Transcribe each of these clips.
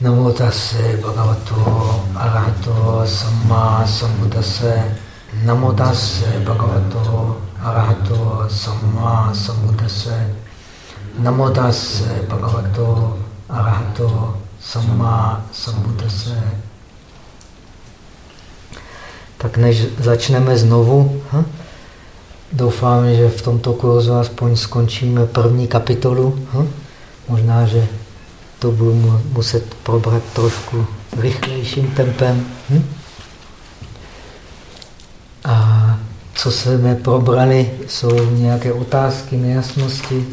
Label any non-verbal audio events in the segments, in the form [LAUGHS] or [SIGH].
Namo tase bhagavato arahato samma sambuddhase. Namo tase bhagavato arahato samma sambuddhase. Namo tase bhagavato arahato samma sambuddhase. Tak než začneme znovu, hm? doufám, že v tomto kurzu aspoň skončíme první kapitolu. Hm? Možná, že to budu muset probrat trošku rychlejším tempem. Hm? A co jsme probrali, jsou nějaké otázky, nejasnosti.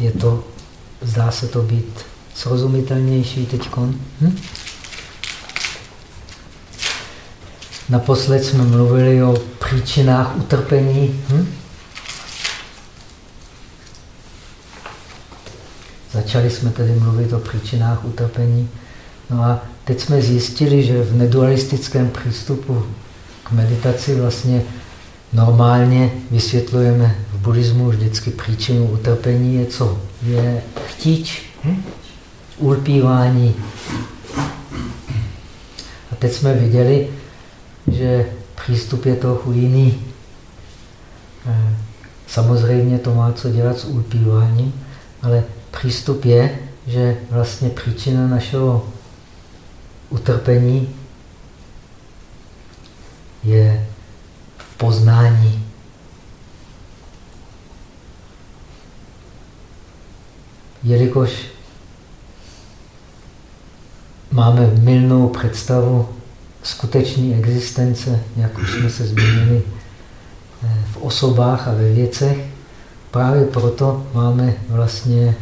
Je to, zdá se to být srozumitelnější teď. Hm? Naposled jsme mluvili o příčinách utrpení. Hm? Začali jsme tedy mluvit o příčinách utrpení. No a teď jsme zjistili, že v nedualistickém přístupu k meditaci vlastně normálně vysvětlujeme v buddhismu vždycky příčinu utrpení je co? Je chtíč, hm? ulpívání. A teď jsme viděli, že přístup je trochu jiný. Eh, samozřejmě to má co dělat s ulpíváním, ale přístup je, že vlastně příčina našeho utrpení je v poznání. Jelikož máme milnou představu skutečné existence, jak už jsme se zmínili, eh, v osobách a ve věcech, právě proto máme vlastně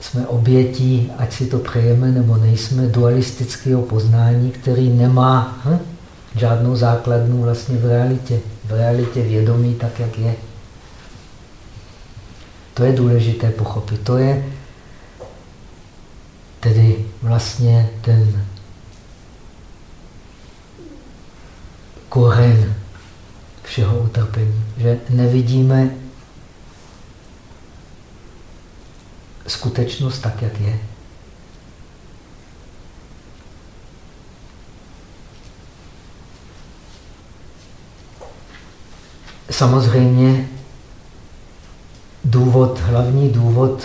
jsme obětí, ať si to přejeme nebo nejsme, dualistického poznání, který nemá hm, žádnou základnu vlastně v realitě. V realitě vědomí tak, jak je. To je důležité pochopit. To je tedy vlastně ten koren všeho utrpení. Že nevidíme skutečnost tak, jak je. Samozřejmě důvod, hlavní důvod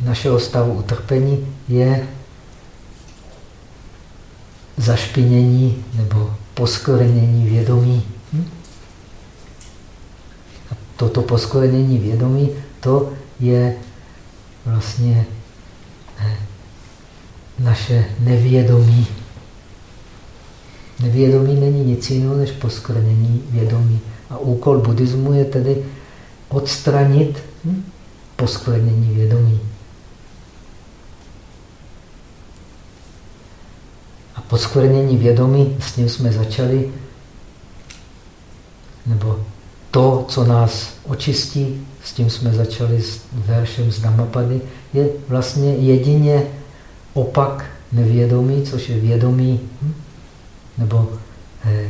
našeho stavu utrpení je zašpinění nebo poskorenění vědomí. A toto poskorenění vědomí, to je vlastně eh, naše nevědomí. Nevědomí není nic jiného než poskrnění vědomí. A úkol buddhismu je tedy odstranit hm, poskvrnění vědomí. A poskvrnění vědomí, s ním jsme začali, nebo to, co nás očistí, s tím jsme začali s veršem z Dhammapady, je vlastně jedině opak nevědomí, což je vědomí, hm? nebo eh,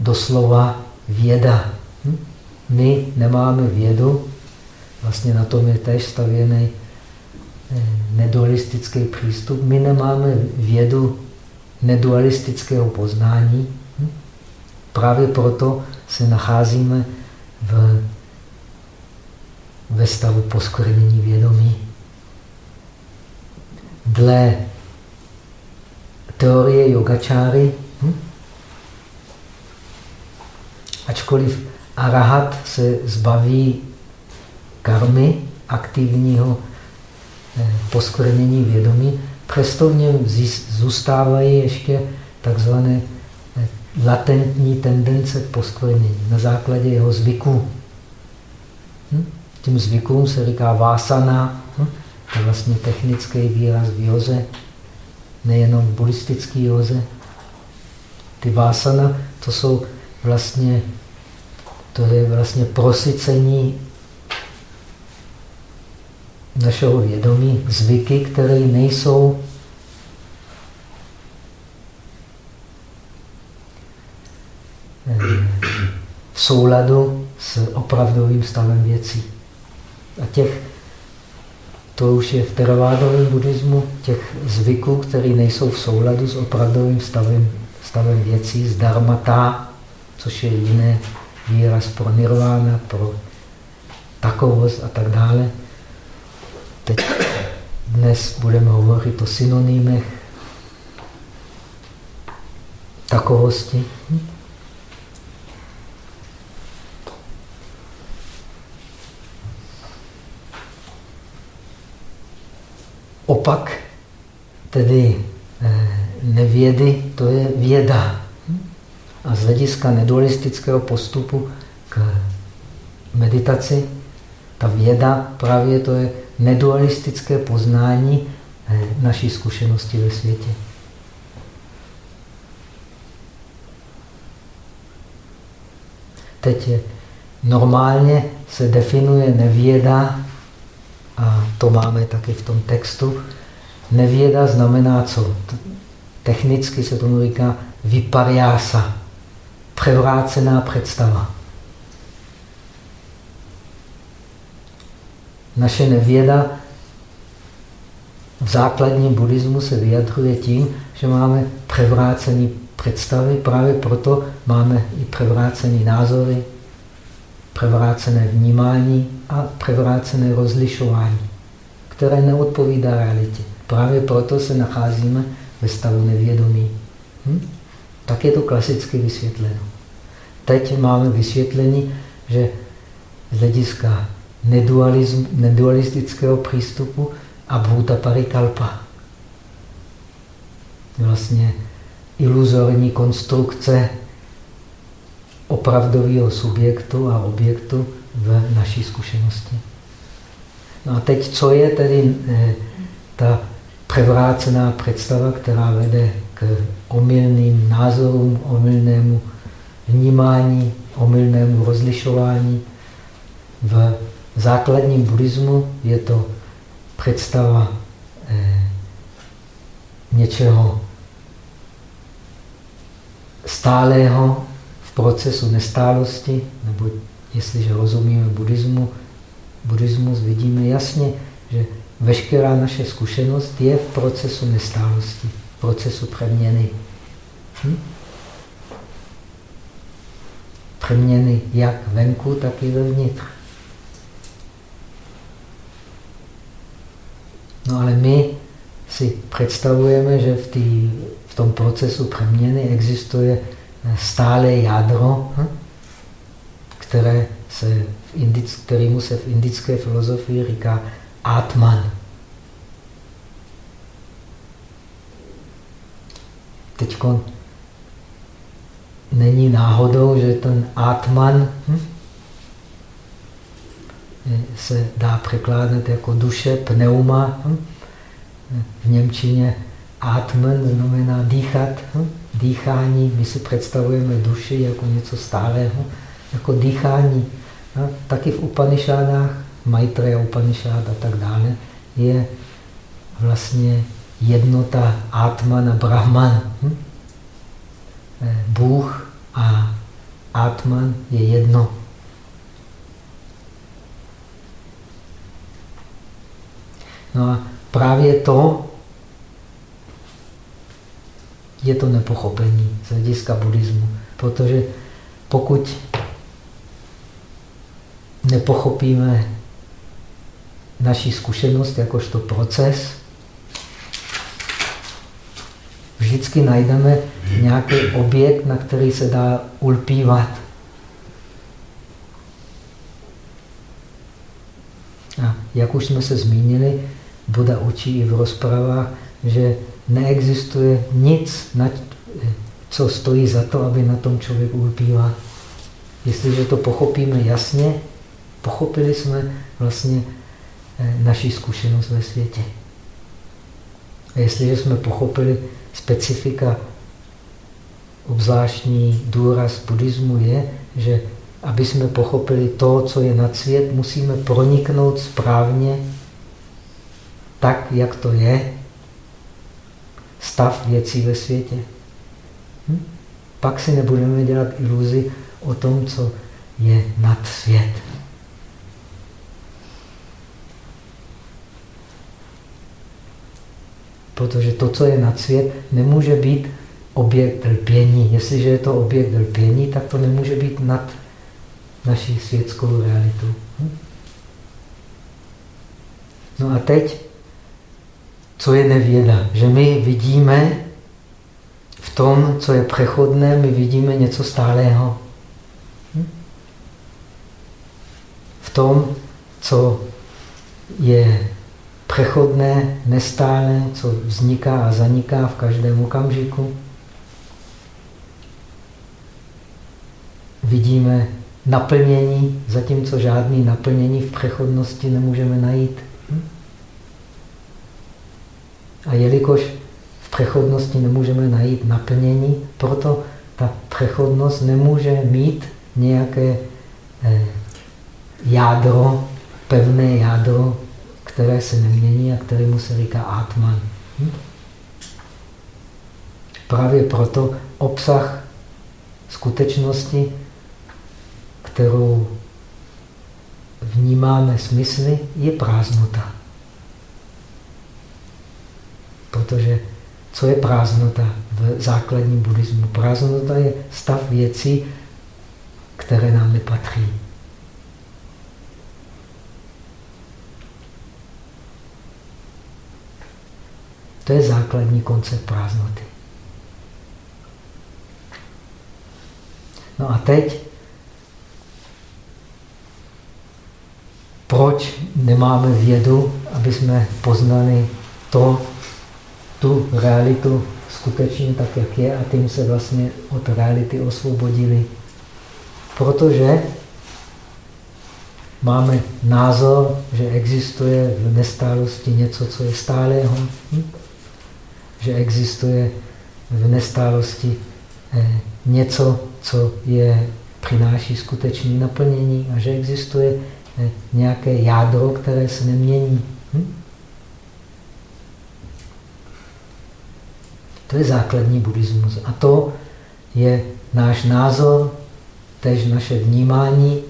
doslova věda. Hm? My nemáme vědu, vlastně na tom je též stavěný eh, nedualistický přístup. My nemáme vědu nedualistického poznání. Hm? Právě proto se nacházíme v ve stavu poskvrnění vědomí. Dle teorie yogačáry, hm? ačkoliv arahat se zbaví karmy, aktivního eh, poskvrnění vědomí, přesto v něm zůstávají ještě takzvané latentní tendence k poskvrnění na základě jeho zvyků. Hm? Tím zvykům se říká vásana, hm? to je vlastně technický výraz v joze, nejenom v buddhistické joze. Ty vásana, to jsou vlastně, to je vlastně prosycení našeho vědomí, zvyky, které nejsou v souladu s opravdovým stavem věcí. A těch to už je v teravádovém buddhismu těch zvyků, které nejsou v souladu s opravdovým stavem, stavem věcí, z dharmata, což je jiné výraz pro nirvána, pro takovost a tak dále. Teď dnes budeme hovořit o synonymech takovosti. Opak tedy eh, nevědy, to je věda. A z hlediska nedualistického postupu k meditaci, ta věda právě to je nedualistické poznání eh, naší zkušenosti ve světě. Teď je, normálně se definuje nevěda, a to máme taky v tom textu. Nevěda znamená co? Technicky se tomu říká vypariása, převrácená představa. Naše nevěda v základním buddhismu se vyjadřuje tím, že máme převrácené představy, právě proto máme i převrácené názory, převrácené vnímání a převrácené rozlišování, které neodpovídá realitě. Právě proto se nacházíme ve stavu nevědomí. Hm? Tak je to klasicky vysvětleno. Teď máme vysvětlení, že z hlediska nedualistického přístupu a bhuta parikalpa. Vlastně iluzorní konstrukce opravdového subjektu a objektu v naší zkušenosti. No a teď, co je tedy eh, ta převrácená představa, která vede k omylným názorům, omylnému vnímání, omylnému rozlišování. V základním buddhismu je to představa eh, něčeho stálého procesu nestálosti, nebo jestliže rozumíme buddhismu, buddhismus vidíme jasně, že veškerá naše zkušenost je v procesu nestálosti, v procesu přeměny. Hm? Přeměny jak venku, tak i vevnitř. No ale my si představujeme, že v, tý, v tom procesu přeměny existuje stále jádro, hm? které se v indic, kterému se v indické filozofii říká Atman. Teď není náhodou, že ten Atman hm, se dá překládat jako duše, pneuma. Hm? V Němčině Atman znamená dýchat? Dýchání. My si představujeme duši jako něco stálého, jako dýchání. A taky v Upanishádách, Maitreya Upanishad a tak dále, je vlastně jednota Atman a Brahman. Hm? Eh, Bůh a Atman je jedno. No a právě to je to nepochopení z hlediska buddhismu, protože pokud nepochopíme naší zkušenost jakožto proces, vždycky najdeme nějaký objekt, na který se dá ulpívat. A jak už jsme se zmínili, Buda učí i v rozpravách, že neexistuje nic, co stojí za to, aby na tom člověk ulpíval. Jestliže to pochopíme jasně, pochopili jsme vlastně eh, naši zkušenost ve světě. A jestliže jsme pochopili specifika, obzvláštní důraz buddhismu je, že aby jsme pochopili to, co je nad svět, musíme proniknout správně tak, jak to je, stav věcí ve světě. Hm? Pak si nebudeme dělat iluzi o tom, co je nad svět. Protože to, co je nad svět, nemůže být objekt lpění. Jestliže je to objekt lpění, tak to nemůže být nad naší světskou realitu. Hm? No a teď, co je nevěda? Že my vidíme v tom, co je přechodné, my vidíme něco stálého. Hm? V tom, co je přechodné, nestále, co vzniká a zaniká v každém okamžiku. Vidíme naplnění, zatímco žádný naplnění v přechodnosti nemůžeme najít. A jelikož v přechodnosti nemůžeme najít naplnění, proto ta přechodnost nemůže mít nějaké eh, jádro, pevné jádro, které se nemění a kterému se říká Atman. Hm? Právě proto obsah skutečnosti, kterou vnímáme smysly, je prázdnota. Protože co je prázdnota v základním buddhismu? Prázdnota je stav věcí, které nám nepatří. To je základní koncept prázdnoty. No a teď, proč nemáme vědu, aby jsme poznali to, tu realitu skutečně tak, jak je a tím se vlastně od reality osvobodili. Protože máme názor, že existuje v nestálosti něco, co je stálého. Hm? že existuje v nestálosti eh, něco, co je, přináší skutečné naplnění a že existuje eh, nějaké jádro, které se nemění. Hm? To je základní buddhismus. A to je náš názor, tež naše vnímání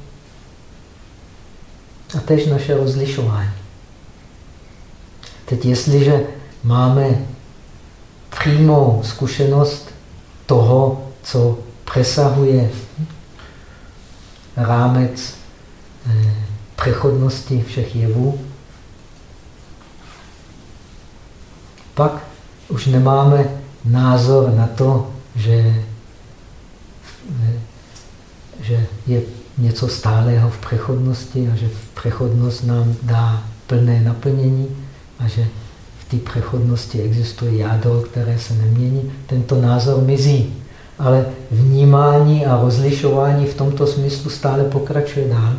a tež naše rozlišování. Teď jestliže máme přímou zkušenost toho, co přesahuje rámec eh, přechodnosti všech jevů, pak už nemáme názor na to, že, že je něco stálého v přechodnosti a že přechodnost nám dá plné naplnění a že té přechodnosti existuje jádro, které se nemění, tento názor mizí. Ale vnímání a rozlišování v tomto smyslu stále pokračuje dál.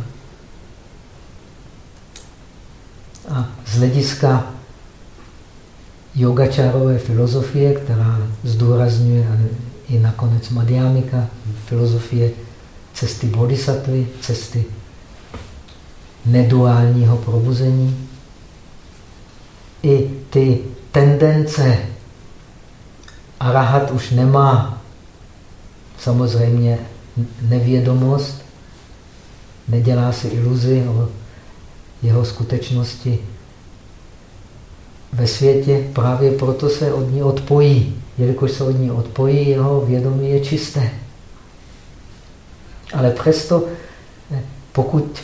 A z hlediska yogačárové filozofie, která zdůrazňuje i nakonec Madhyamika, filozofie cesty bodhisattvy, cesty neduálního probuzení, i ty tendence arahat už nemá samozřejmě nevědomost, nedělá si iluzi o jeho skutečnosti ve světě, právě proto se od ní odpojí. Jelikož se od ní odpojí, jeho vědomí je čisté. Ale přesto, pokud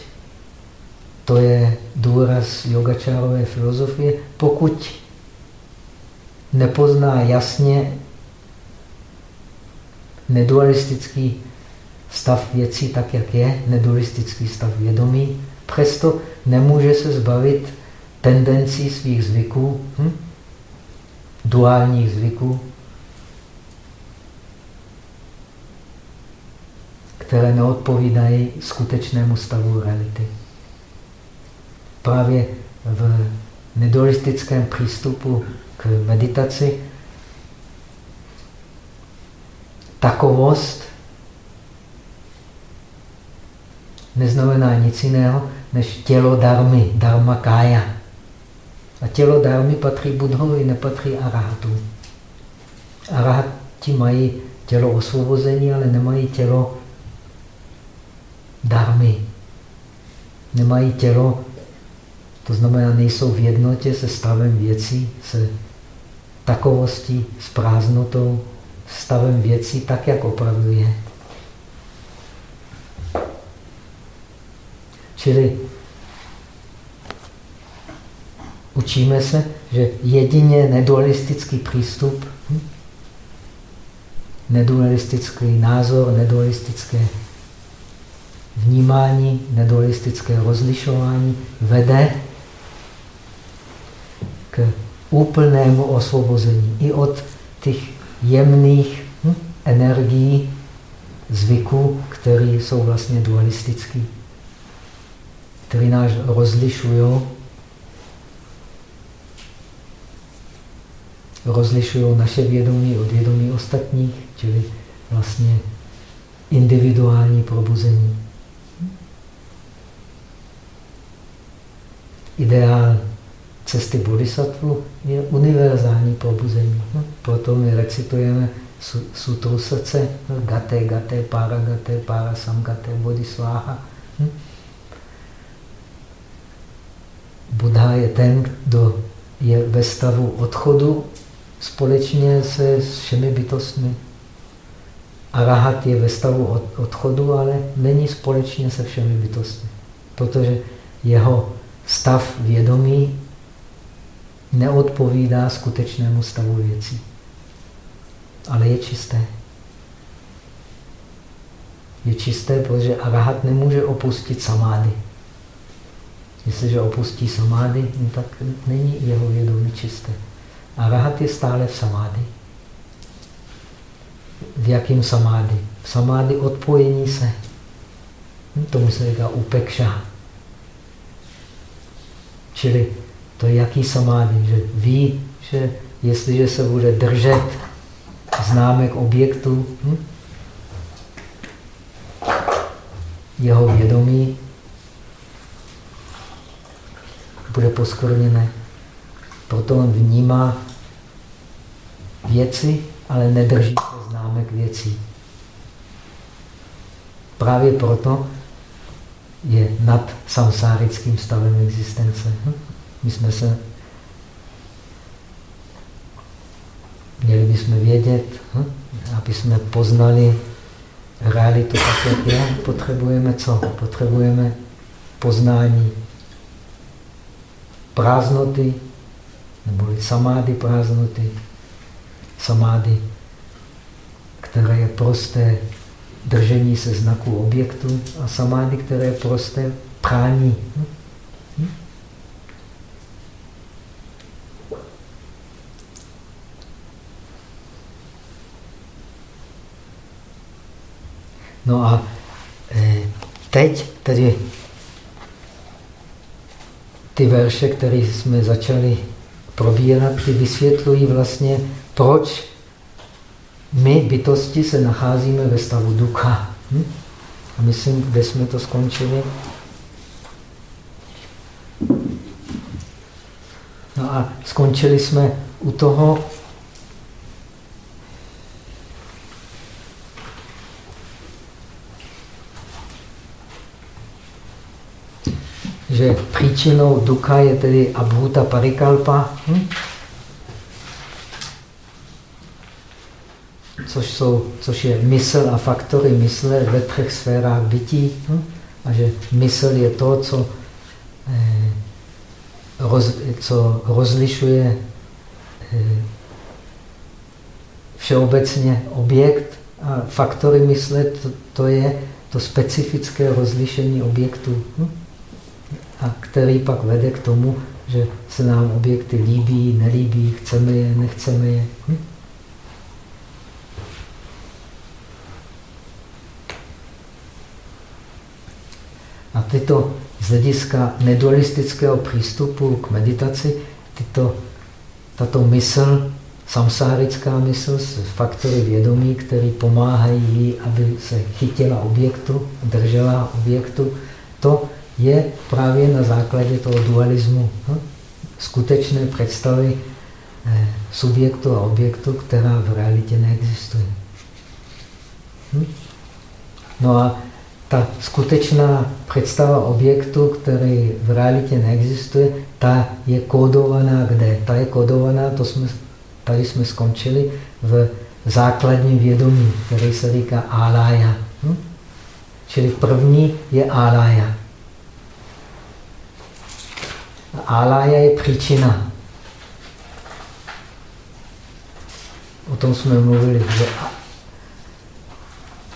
to je důraz yogačárové filozofie. Pokud nepozná jasně nedualistický stav věcí tak, jak je, nedualistický stav vědomí, přesto nemůže se zbavit tendencí svých zvyků, hm? duálních zvyků, které neodpovídají skutečnému stavu reality právě v nedualistickém přístupu k meditaci takovost neznamená nic jiného než tělo darmy, dharma kája. A tělo darmy patří budhovi, nepatří arahatu. Arahati mají tělo osvobození, ale nemají tělo darmy. Nemají tělo to znamená, nejsou v jednotě se stavem věcí, se takovostí, s prázdnotou, stavem věcí tak, jak opravdu je. Čili učíme se, že jedině nedualistický přístup, hm? nedualistický názor, nedualistické vnímání, nedualistické rozlišování vede k úplnému osvobození i od těch jemných hm, energií, zvyků, které jsou vlastně dualistické, které nás rozlišují rozlišují naše vědomí od vědomí ostatních, čili vlastně individuální probuzení. Ideál cesty bodhisattva je univerzální probuzení. No, proto my recitujeme sutru srdce, no, gate, gate, para gate, para samgate, bodhisváha. Hm? Buddha je ten, kdo je ve stavu odchodu společně se všemi bytostmi. Arahat je ve stavu od, odchodu, ale není společně se všemi bytostmi, protože jeho stav vědomí neodpovídá skutečnému stavu věcí. Ale je čisté. Je čisté, protože arahat nemůže opustit samády. Jestliže opustí samády, no tak není jeho vědomí čisté. A rahat je stále v samády. V jakém samády? V samády odpojení se. Hm, tomu se říká upekša. Čili to je jaký samády? Že ví, že jestliže se bude držet známek objektu, hm, jeho vědomí bude poskvrněné. Proto on vnímá věci, ale nedrží se známek věcí. Právě proto je nad samsárickým stavem existence. Hm? My jsme se měli bychom vědět, hm? aby jsme poznali realitu tak, jak je, potřebujeme co? Potřebujeme poznání prázdnoty, nebo samády prázdnoty, samády, které je prosté držení se znaku objektu a samády, které je prosté prání. No a eh, teď tedy ty verše, které jsme začali probírat, ty vysvětlují vlastně, proč my, bytosti, se nacházíme ve stavu ducha. Hm? A myslím, kde jsme to skončili. No a skončili jsme u toho, že příčinou ducha je tedy abhuta parikalpa, hm? což, jsou, což je mysl a faktory mysle ve třech sférách bytí. Hm? A že mysl je to, co, eh, roz, co rozlišuje eh, všeobecně objekt a faktory mysle, to, to je to specifické rozlišení objektu. Hm? A který pak vede k tomu, že se nám objekty líbí, nelíbí, chceme je, nechceme je. Hm? A tyto z hlediska nedualistického přístupu k meditaci, tyto, tato mysl, samsárická mysl s faktory vědomí, které pomáhají jí, aby se chytila objektu, držela objektu, to je právě na základě toho dualismu hm? skutečné představy eh, subjektu a objektu, která v realitě neexistuje. Hm? No a ta skutečná představa objektu, který v realitě neexistuje, ta je kódovaná kde? Ta je kódovaná, to jsme tady jsme skončili v základním vědomí, který se říká alaya. Hm? Čili první je alaya. Alaya je příčina. O tom jsme mluvili, že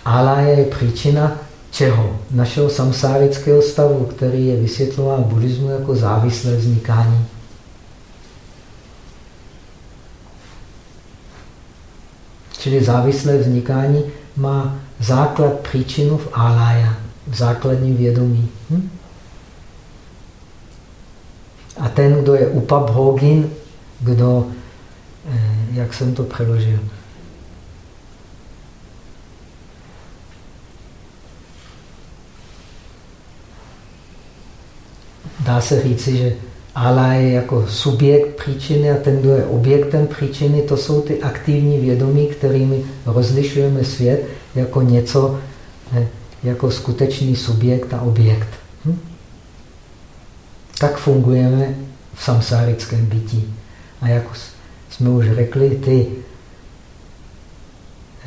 alaya je příčina čeho? Našeho samsárického stavu, který je vysvětlován buddhismu jako závislé vznikání. Čili závislé vznikání má základ příčinu v alaya, v základním vědomí. Hm? A ten, kdo je upabhogin, kdo, eh, jak jsem to přeložil, dá se říci, že Allah je jako subjekt příčiny a ten, kdo je objektem příčiny, to jsou ty aktivní vědomí, kterými rozlišujeme svět jako něco, jako skutečný subjekt a objekt. Tak fungujeme v samsárickém bytí. A jak jsme už řekli, ty,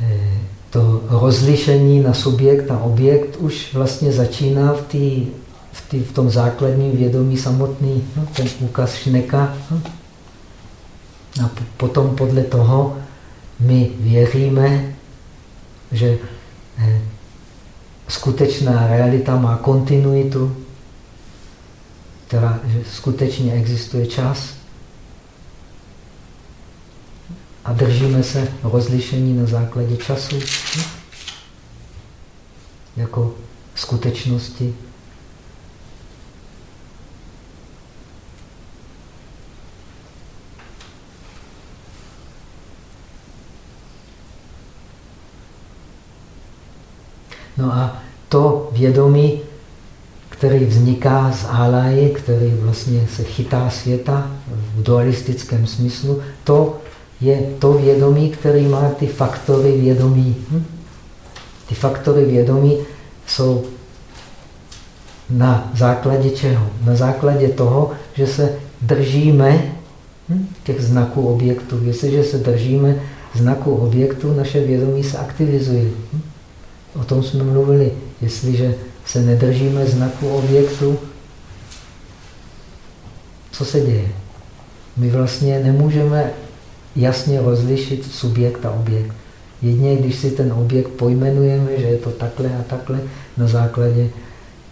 eh, to rozlišení na subjekt a objekt už vlastně začíná v té v, tý, v tom základním vědomí samotný, no, ten úkaz šneka. No. A potom podle toho my věříme, že eh, skutečná realita má kontinuitu, která, že skutečně existuje čas. A držíme se rozlišení na základě času jako skutečnosti No a to vědomí, který vzniká z álaje, který vlastně se chytá světa v dualistickém smyslu, to je to vědomí, který má ty faktory vědomí. Hm? Ty faktory vědomí jsou na základě čeho? Na základě toho, že se držíme hm, těch znaků objektu. Jestliže se držíme znaků objektu, naše vědomí se aktivizuje. Hm? O tom jsme mluvili. Jestliže se nedržíme znaku objektu, co se děje? My vlastně nemůžeme jasně rozlišit subjekt a objekt. Jedině, když si ten objekt pojmenujeme, že je to takhle a takhle na základě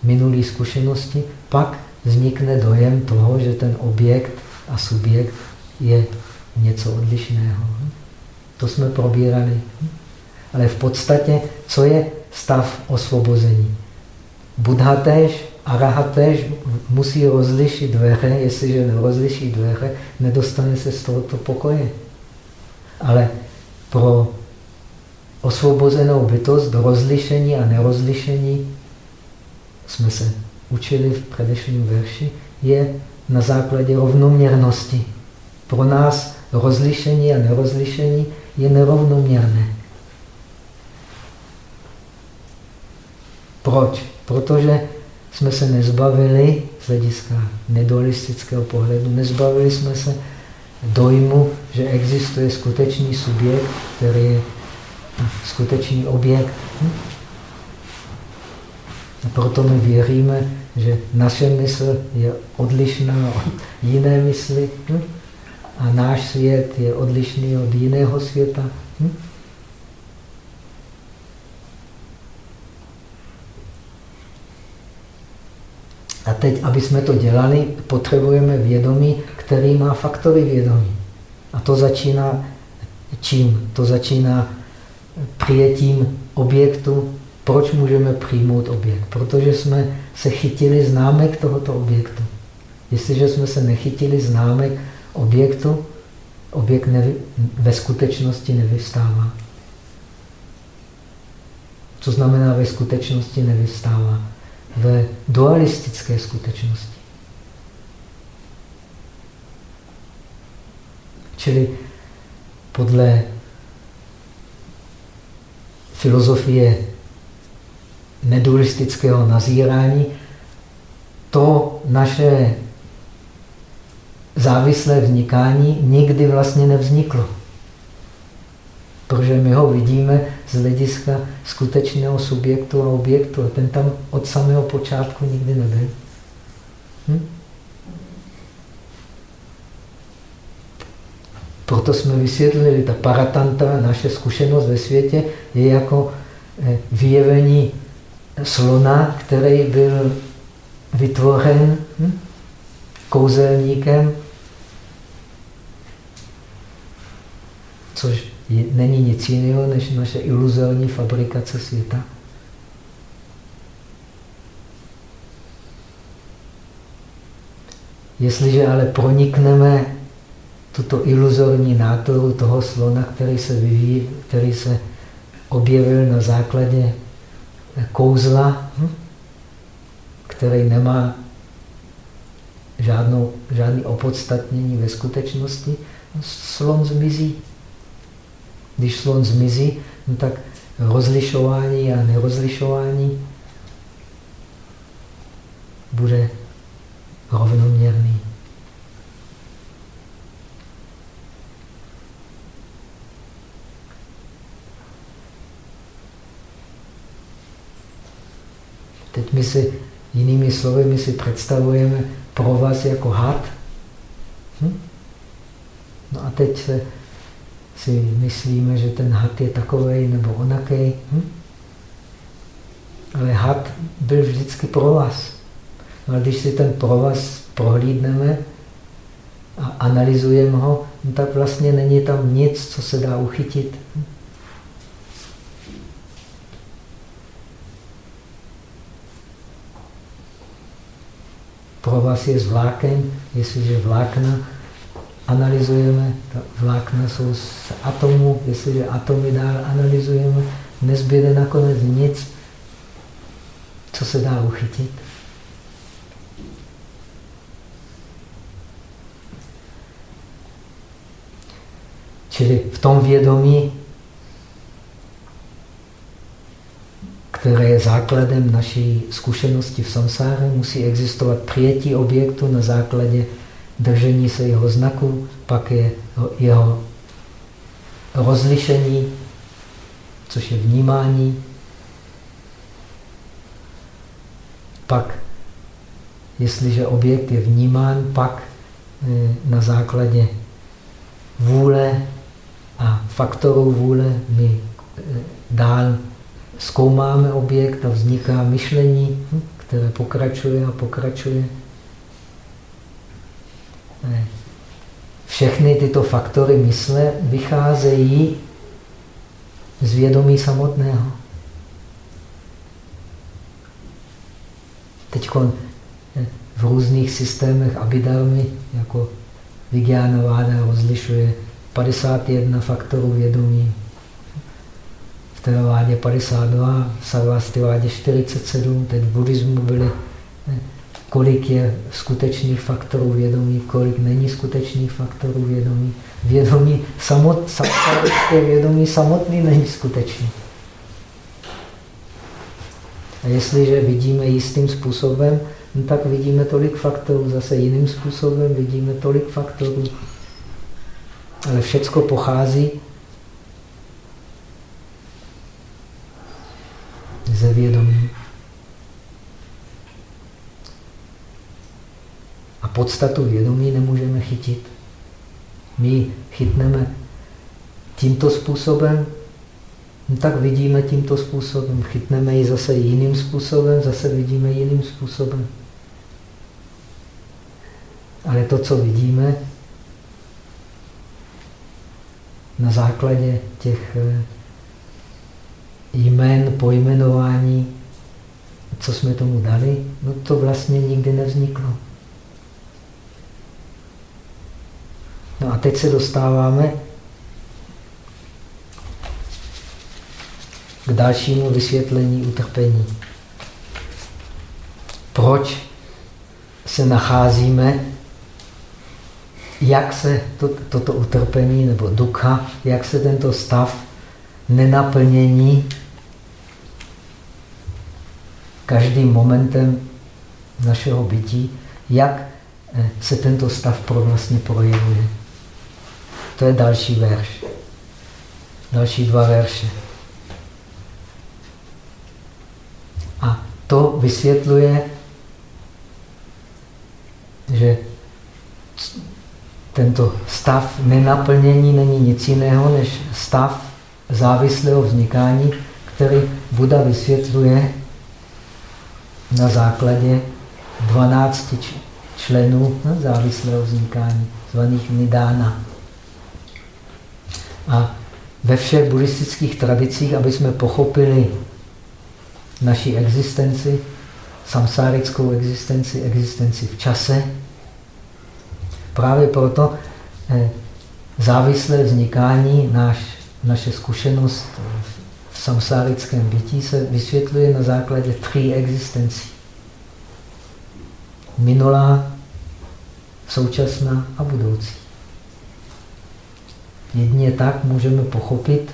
minulé zkušenosti, pak vznikne dojem toho, že ten objekt a subjekt je něco odlišného. To jsme probírali. Ale v podstatě, co je stav osvobození? Buddha tež, araha tež musí rozlišit dveře, jestliže nerozliší dveře, nedostane se z tohoto pokoje. Ale pro osvobozenou bytost rozlišení a nerozlišení jsme se učili v předešlém verši, je na základě rovnoměrnosti. Pro nás rozlišení a nerozlišení je nerovnoměrné. Proč? Protože jsme se nezbavili z hlediska nedualistického pohledu, nezbavili jsme se dojmu, že existuje skutečný subjekt, který je skutečný objekt. Hm? A proto my věříme, že naše mysl je odlišná od jiné mysli hm? a náš svět je odlišný od jiného světa. A teď, aby jsme to dělali, potřebujeme vědomí, který má faktory vědomí. A to začíná čím? To začíná přijetím objektu. Proč můžeme přijmout objekt? Protože jsme se chytili známek tohoto objektu. Jestliže jsme se nechytili známek objektu, objekt nevy, ve skutečnosti nevystává. Co znamená ve skutečnosti nevystává? V dualistické skutečnosti. Čili podle filozofie nedualistického nazírání to naše závislé vznikání nikdy vlastně nevzniklo. Protože my ho vidíme z hlediska skutečného subjektu a objektu a ten tam od samého počátku nikdy nebyl. Hm? Proto jsme vysvětlili, ta paratanta, naše zkušenost ve světě, je jako eh, vyjevení slona, který byl vytvořen hm, kouzelníkem, což není nic jiného než naše iluzorní fabrikace světa. Jestliže ale pronikneme tuto iluzorní nátoru toho slona, který se vyvíjí, který se objevil na základě kouzla, hm? který nemá žádnou, žádný opodstatnění ve skutečnosti, slon zmizí. Když slon zmizí, no tak rozlišování a nerozlišování bude rovnoměrný. Teď my si, jinými slovy, my si představujeme pro vás jako had. Hm? No a teď se si myslíme, že ten had je takový nebo onaký. Hm? Ale had byl vždycky pro vás. No a když si ten pro vás prohlídneme a analyzujeme ho, no tak vlastně není tam nic, co se dá uchytit. Hm? Provaz je z vláken, jestliže vlákna analyzujeme, vlákna jsou z atomů, jestliže atomy dál analyzujeme, nezbyde nakonec nic, co se dá uchytit. Čili v tom vědomí které je základem naší zkušenosti v samsáře, musí existovat přijetí objektu na základě držení se jeho znaku, pak je jeho rozlišení, což je vnímání, pak, jestliže objekt je vnímán, pak eh, na základě vůle a faktorů vůle my eh, dál zkoumáme objekt a vzniká myšlení, hm, které pokračuje a pokračuje. Všechny tyto faktory mysle vycházejí z vědomí samotného. Teď v různých systémech abidarmy, jako Vigyánováda rozlišuje 51 faktorů vědomí, v Teravádě 52, v Sarvastivádě 47, teď v buddhismu byly, kolik je skutečných faktorů vědomí, kolik není skutečných faktorů vědomí. Vědomí, samot, samotné vědomí samotný není skutečný. A jestliže vidíme jistým způsobem, no tak vidíme tolik faktorů, zase jiným způsobem vidíme tolik faktorů. Ale všecko pochází ze vědomí. Podstatu vědomí nemůžeme chytit. My chytneme tímto způsobem, no tak vidíme tímto způsobem. Chytneme ji zase jiným způsobem, zase vidíme jiným způsobem. Ale to, co vidíme, na základě těch eh, jmén, pojmenování, co jsme tomu dali, no to vlastně nikdy nevzniklo. No a teď se dostáváme k dalšímu vysvětlení utrpení. Proč se nacházíme, jak se to, toto utrpení nebo ducha, jak se tento stav nenaplnění každým momentem našeho bytí, jak se tento stav pro vlastně projevuje. To je další verš. Další dva verše. A to vysvětluje, že tento stav nenaplnění není nic jiného než stav závislého vznikání, který Buda vysvětluje na základě 12 členů závislého vznikání, zvaných Nidána. A ve všech buddhistických tradicích, aby jsme pochopili naší existenci, samsárickou existenci, existenci v čase, právě proto eh, závislé vznikání, náš, naše zkušenost v samsárickém bytí se vysvětluje na základě tří existencí. Minulá, současná a budoucí. Jedině tak můžeme pochopit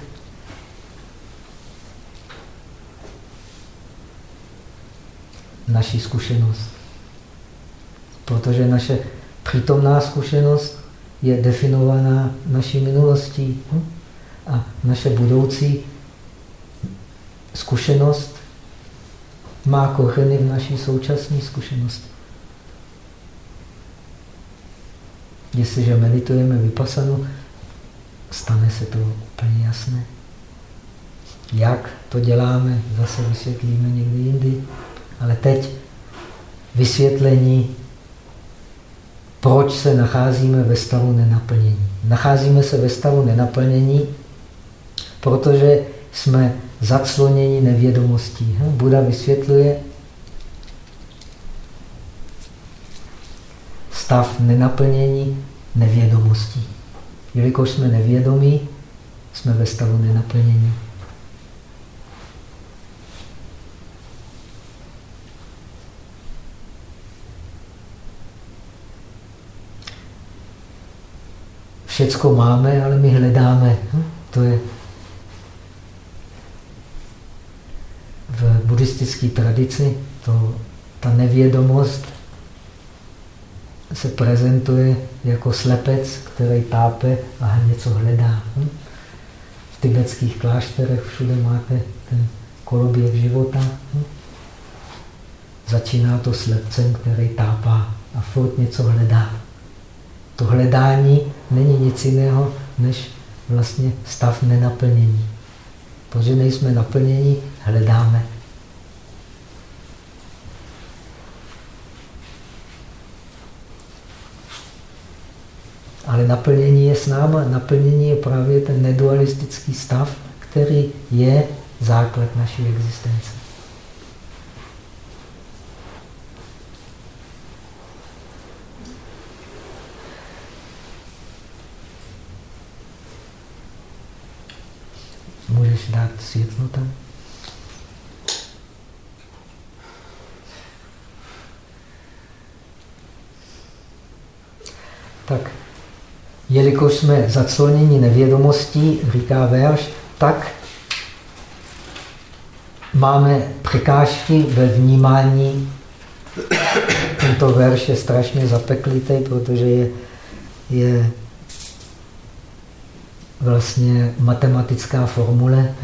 naši zkušenost. Protože naše přítomná zkušenost je definovaná naší minulostí hm? a naše budoucí zkušenost má kořeny v naší současné zkušenosti. Jestliže meditujeme vypasanu, stane se to úplně jasné. Jak to děláme, zase vysvětlíme někdy jindy. Ale teď vysvětlení, proč se nacházíme ve stavu nenaplnění. Nacházíme se ve stavu nenaplnění, protože jsme zacloněni nevědomostí. Hm? Buda vysvětluje stav nenaplnění nevědomostí. Jelikož jsme nevědomí, jsme ve stavu nenaplnění. Všecko máme, ale my hledáme. Hm? To je v buddhistické tradici to, ta nevědomost se prezentuje jako slepec, který tápe a něco hledá. Hm? V tibetských klášterech všude máte ten koloběh života. Hm? Začíná to slepcem, který tápá a furt něco hledá. To hledání není nic jiného, než vlastně stav nenaplnění. Protože nejsme naplnění, hledáme. Ale naplnění je s náma. Naplnění je právě ten nedualistický stav, který je základ naší existence. Můžeš dát světlo tam? Tak jelikož jsme zacloněni nevědomostí, říká verš, tak máme překážky ve vnímání. Tento verš je strašně zapeklitý, protože je, je vlastně matematická formule.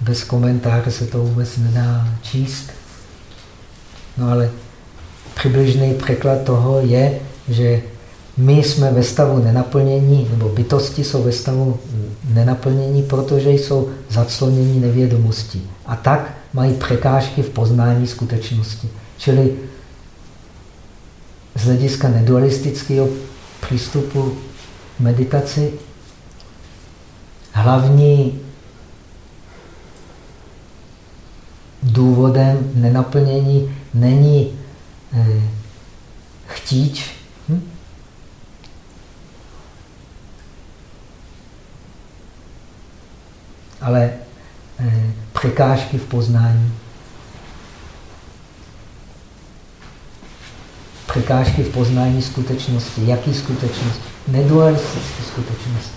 Bez komentáře se to vůbec nedá číst. No ale přibližný překlad toho je, že my jsme ve stavu nenaplnění, nebo bytosti jsou ve stavu nenaplnění, protože jsou zaclonění nevědomostí. A tak mají překážky v poznání skutečnosti. Čili z hlediska nedualistického přístupu meditaci hlavní důvodem nenaplnění není eh, chtíč, hm? Ale eh, překážky v poznání. Překážky v poznání skutečnosti. Jaký skutečnosti? Nedualistické skutečnosti.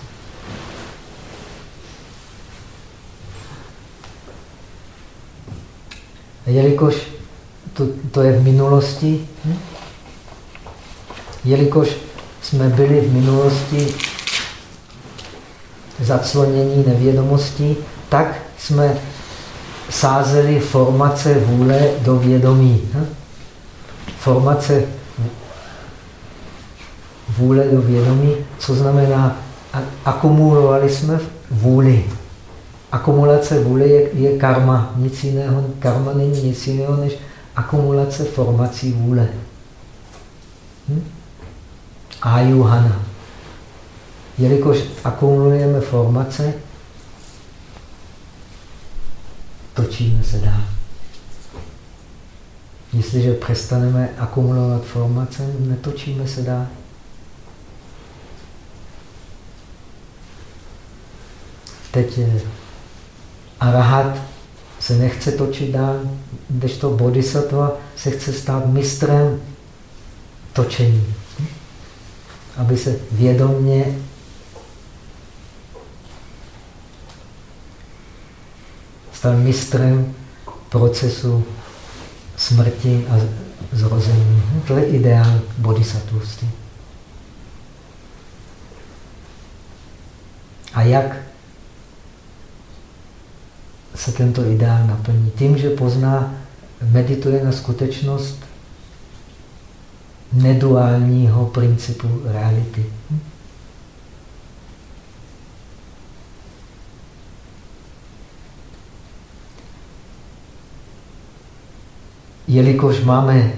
A jelikož to, to je v minulosti, hm? jelikož jsme byli v minulosti zaclonění nevědomostí, tak jsme sázeli formace vůle do vědomí. Hm? Formace vůle do vědomí, co znamená, akumulovali jsme vůli. Akumulace vůle je, je karma. Nic jiného, karma není nic jiného než akumulace formací vůle. Hm? Ayuhana. Jelikož akumulujeme formace, točíme se dál. Jestliže přestaneme akumulovat formace, netočíme se dál. Teď arahat se nechce točit dál, to bodhisattva se chce stát mistrem točení. Aby se vědomně stal mistrem procesu smrti a zrození. To je ideál bodhisattvství. A jak se tento ideál naplní? Tím, že pozná, medituje na skutečnost neduálního principu reality. Jelikož máme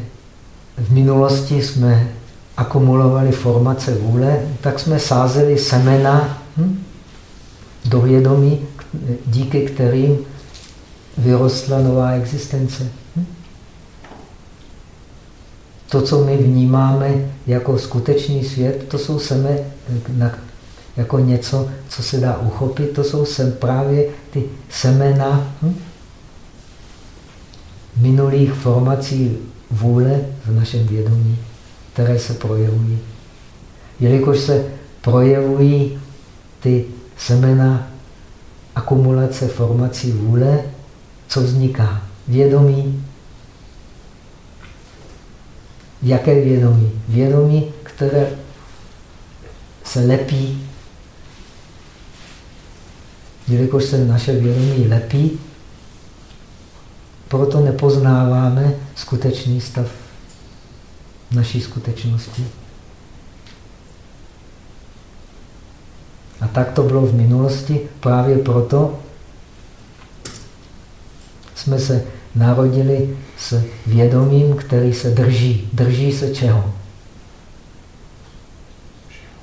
v minulosti jsme akumulovali formace vůle, tak jsme sázeli semena hm, do vědomí, díky kterým vyrostla nová existence. Hm? To, co my vnímáme jako skutečný svět, to jsou seme, jako něco, co se dá uchopit, to jsou sem právě ty semena hm? Minulých formací vůle v našem vědomí, které se projevují. Jelikož se projevují ty semena akumulace formací vůle, co vzniká? Vědomí. Jaké vědomí? Vědomí, které se lepí. Jelikož se naše vědomí lepí, proto nepoznáváme skutečný stav naší skutečnosti. A tak to bylo v minulosti, právě proto jsme se narodili s vědomím, který se drží. Drží se čeho?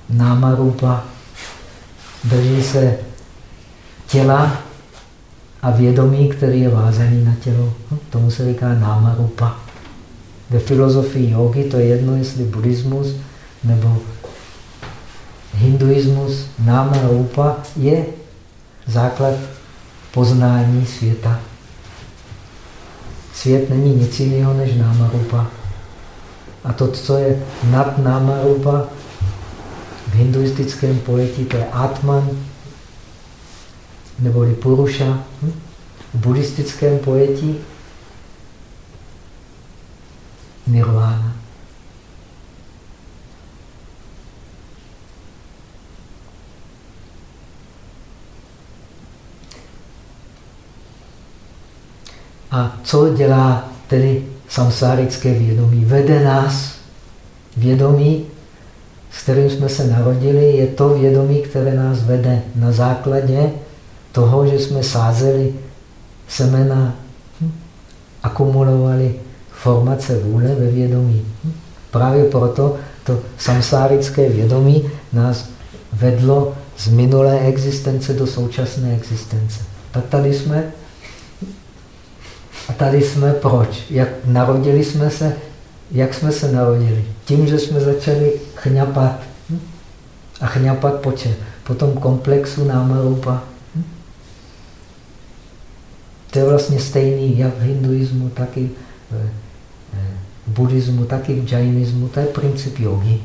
Náma rupa. Drží se těla a vědomí, který je vázaný na tělo. No, tomu se říká náma rupa. Ve filozofii jogy to je jedno, jestli buddhismus nebo hinduismus, náma rupa je základ poznání světa. Svět není nic jiného než náma rupa. A to, co je nad náma rupa, v hinduistickém pojetí to je Atman, neboli Puruša. Hm? V buddhistickém pojetí Nirvana. A co dělá tedy samsárické vědomí? Vede nás vědomí, s kterým jsme se narodili, je to vědomí, které nás vede na základě toho, že jsme sázeli semena, hm, akumulovali formace vůle ve vědomí. Hm. Právě proto to samsárické vědomí nás vedlo z minulé existence do současné existence. Tak tady jsme a tady jsme proč? Jak narodili jsme se, jak jsme se narodili? Tím, že jsme začali chňapat. Hm? A chňapat po čem? Po tom komplexu námarupa. Hm? To je vlastně stejný jak v hinduismu, tak i v buddhismu, tak i v džajnismu. To je princip jogy.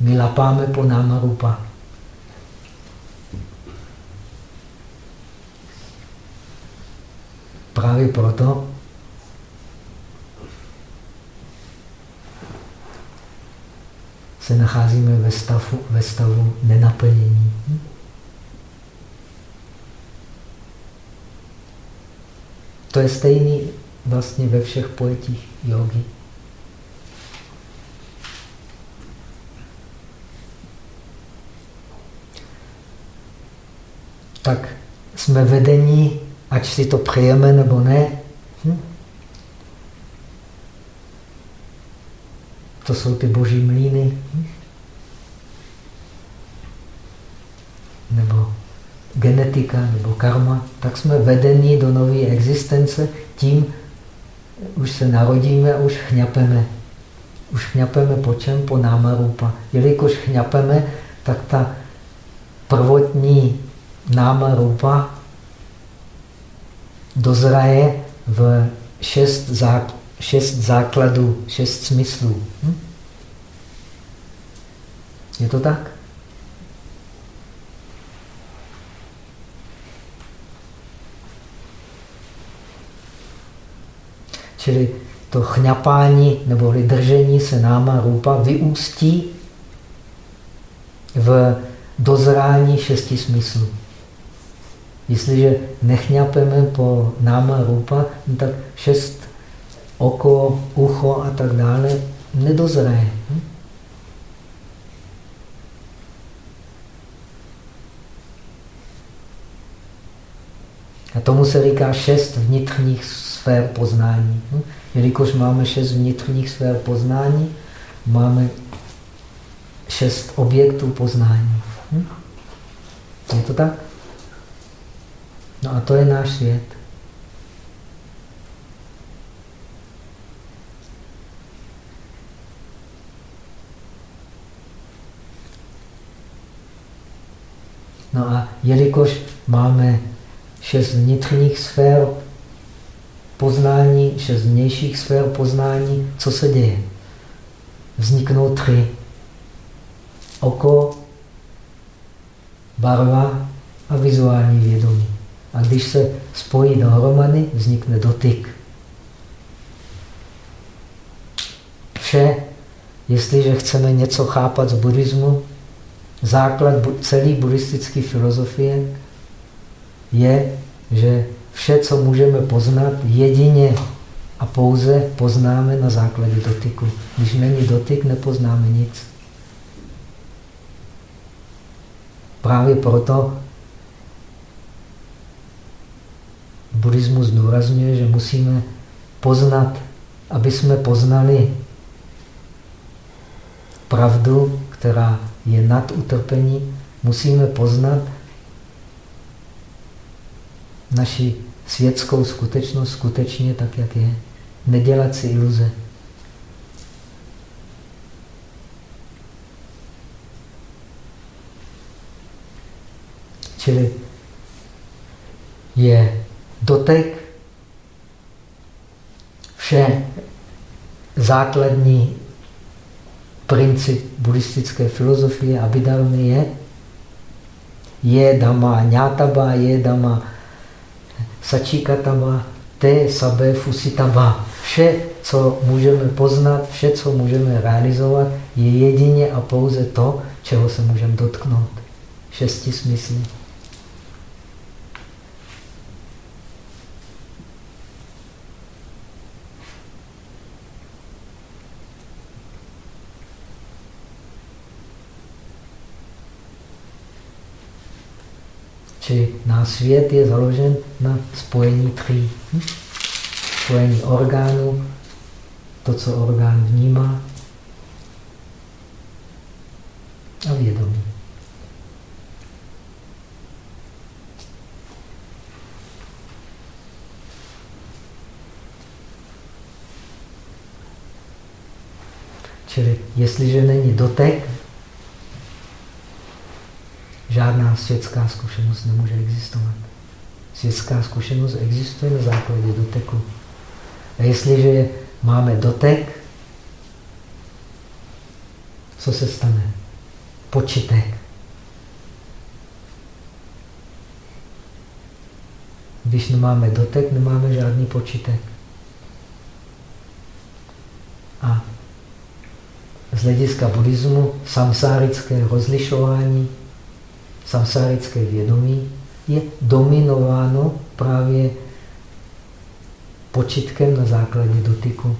My lapáme po námarupa. Právě proto se nacházíme ve stavu, ve stavu nenaplnění. To je stejný vlastně ve všech pojetích jogy. Tak jsme vedení, ať si to přejeme nebo ne. Hm? To jsou ty boží mlíny. Hm? Nebo genetika nebo karma, tak jsme vedení do nové existence, tím už se narodíme už chňapeme. Už chňapeme po čem? Po námarupa. Jelikož chňapeme, tak ta prvotní námarupa dozraje v šest, zák šest základů, šest smyslů. Hm? Je to tak? Čili to chňapání nebo držení se náma rupa vyústí v dozrání šesti smyslů. Jestliže nechňapeme po náma rupa, no tak šest oko, ucho a tak dále nedozraje. Hm? A tomu se říká šest vnitřních sfér poznání. Hm? Jelikož máme šest vnitřních sfér poznání, máme šest objektů poznání. Hm? Je to tak? No a to je náš svět. No a jelikož máme šest vnitřních sfér poznání, šest vnějších sfér poznání, co se děje? Vzniknou tři. Oko, barva a vizuální vědomí. A když se spojí dohromady, vznikne dotyk. Vše, jestliže chceme něco chápat z buddhismu, základ celé buddhistické filozofie je, že vše, co můžeme poznat, jedině a pouze poznáme na základě dotyku. Když není dotyk, nepoznáme nic. Právě proto buddhismus zdůrazňuje, že musíme poznat, aby jsme poznali pravdu, která je nad utrpení, musíme poznat naši světskou skutečnost skutečně tak, jak je. Nedělat si iluze. Čili je dotek vše základní princip buddhistické filozofie a vydalmy je je dama ñátaba, je dama sačíkatama, te sabe fusitama. Vše, co můžeme poznat, vše, co můžeme realizovat, je jedině a pouze to, čeho se můžeme dotknout. Šesti smysly. Čili náš svět je založen na spojení tří. Hm? Spojení orgánů, to, co orgán vnímá, a vědomí. Čili jestliže není dotek, žádná světská zkušenost nemůže existovat. Světská zkušenost existuje na základě doteku. A jestliže máme dotek, co se stane? Počitek. Když nemáme dotek, nemáme žádný počitek. A z hlediska buddhismu samsárické rozlišování, samsárické vědomí je dominováno právě počitkem na základě dotyku,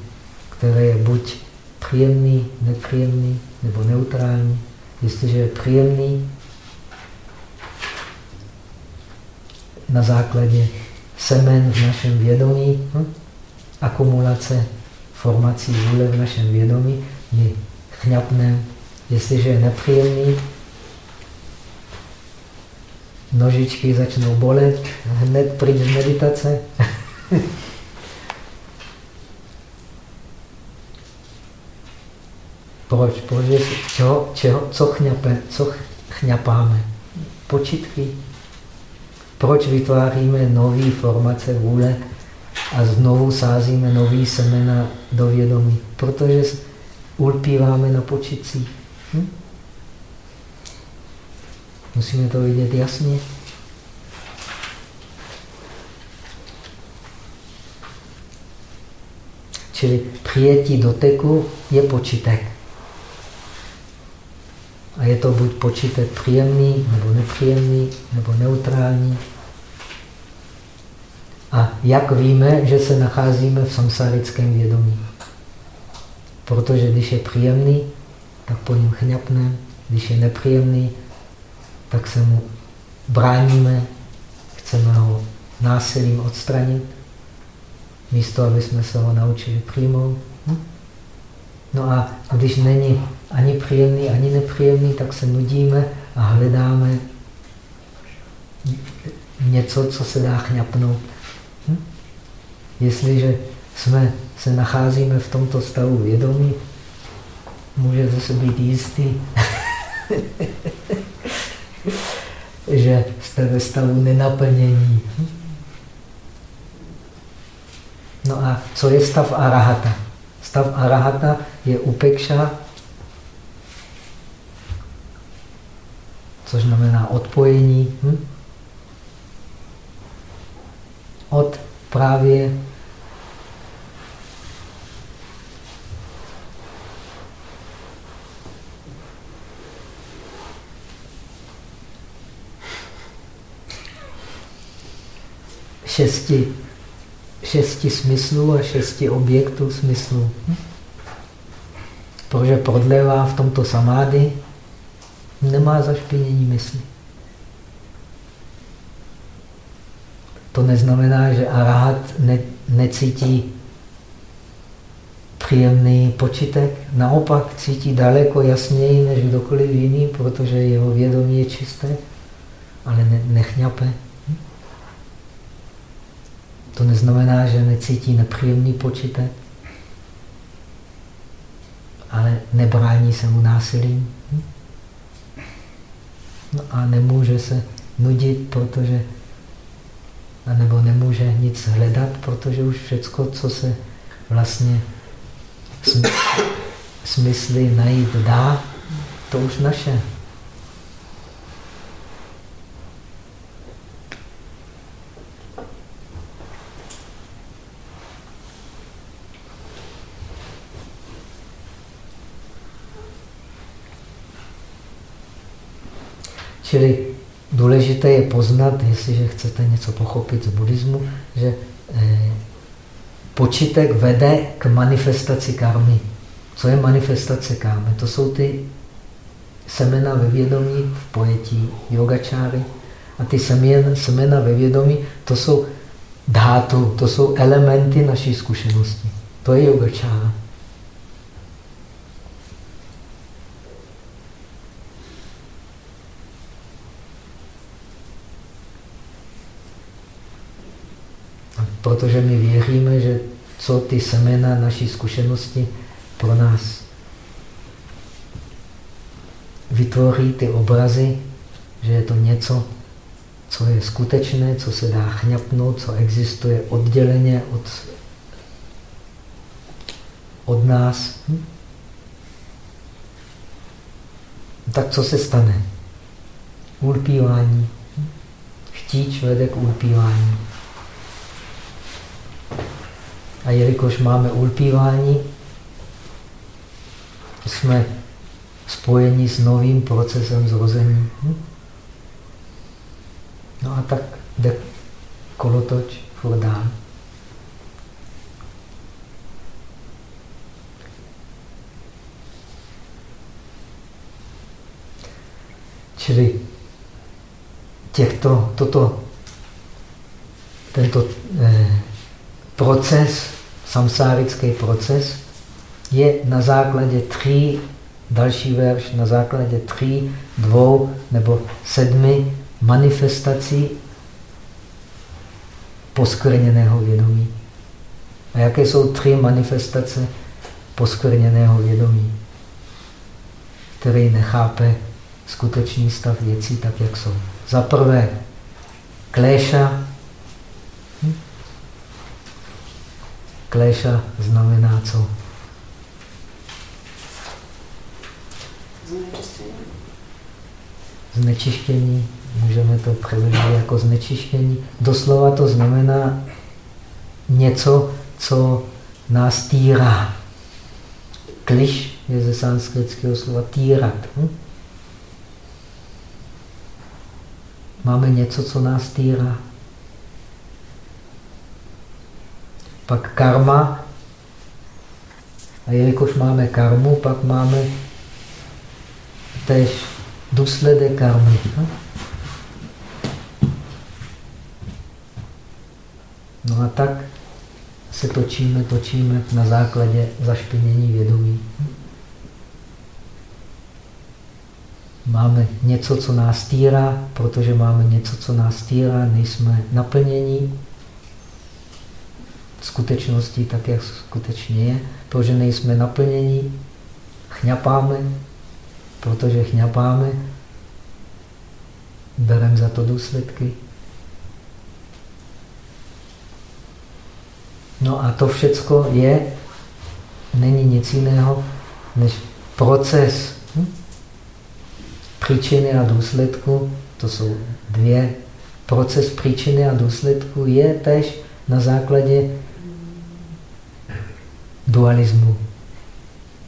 které je buď příjemný, nepříjemný nebo neutrální. Jestliže je příjemný, na základě semen v našem vědomí, hm? akumulace formací vůle v našem vědomí, my chňapneme. Jestliže je nepříjemný, nožičky začnou bolet, hned pryč z meditace. Proč? Protože čeho, čeho, co, chňape, co chňapáme? Počitky. Proč vytváříme nové formace vůle a znovu sázíme nový semena do vědomí? Protože ulpíváme na počitcích. Hm? Musíme to vidět jasně. Čili přijetí doteku je počitek. A je to buď počítek příjemný, nebo nepříjemný, nebo neutrální. A jak víme, že se nacházíme v samsárickém vědomí? Protože když je příjemný, tak po něm chňapne. Když je nepříjemný, tak se mu bráníme, chceme ho násilím odstranit, místo, aby jsme se ho naučili přijmout. No a když není ani příjemný, ani nepříjemný, tak se nudíme a hledáme něco, co se dá chňapnout. Jestliže jsme, se nacházíme v tomto stavu vědomí, můžete se být jistý, [LAUGHS] že jste ve stavu nenaplnění. No a co je stav arahata? Stav arahata je upekša, což znamená odpojení hm? od právě šesti, šesti smyslů a šesti objektů smyslů. Protože prodlevá v tomto samády, nemá zašpinění mysli. To neznamená, že arahat ne, necítí příjemný počitek. Naopak cítí daleko jasněji než kdokoliv jiný, protože jeho vědomí je čisté, ale ne, nechňape. To neznamená, že necítí nepříjemný počitek, ale nebrání se mu násilím. No a nemůže se nudit, protože nebo nemůže nic hledat, protože už všecko, co se vlastně smysly najít dá, to už naše. Čili důležité je poznat, jestliže chcete něco pochopit z buddhismu, že eh, počitek vede k manifestaci karmy. Co je manifestace karmy? To jsou ty semena ve vědomí v pojetí yogačáry. A ty semena ve vědomí, to jsou dátu, to jsou elementy naší zkušenosti. To je yogačára. Protože my věříme, že co ty semena naší zkušenosti pro nás vytvoří ty obrazy, že je to něco, co je skutečné, co se dá chňapnout, co existuje odděleně od, od nás. Hm? Tak co se stane? Ulpívání. Chtíč vede k ulpívání. A jelikož máme ulpívání, jsme spojeni s novým procesem zrození. Hm? No a tak jde kolotoč furt dál. Čili těchto, toto, tento eh, proces, samsárický proces, je na základě tří, další verš, na základě tří, dvou nebo sedmi manifestací poskvrněného vědomí. A jaké jsou tři manifestace poskvrněného vědomí, který nechápe skutečný stav věcí tak, jak jsou. Za prvé, kléša. Kléša znamená co? Znečištění. Můžeme to přeložit jako znečištění. Doslova to znamená něco, co nás týrá. Kliš je ze sanskritského slova týrat. Hm? Máme něco, co nás týrá. Pak karma. A jelikož máme karmu, pak máme tež důsledek karmy. No a tak se točíme, točíme na základě zašpinění vědomí. Máme něco, co nás týrá, protože máme něco, co nás týrá, nejsme naplnění skutečností tak, jak skutečně je. Protože nejsme naplnění, chňapáme, protože chňapáme, bereme za to důsledky. No a to všecko je, není nic jiného, než proces hm? příčiny a důsledku. To jsou dvě. Proces příčiny a důsledku je tež na základě dualismu.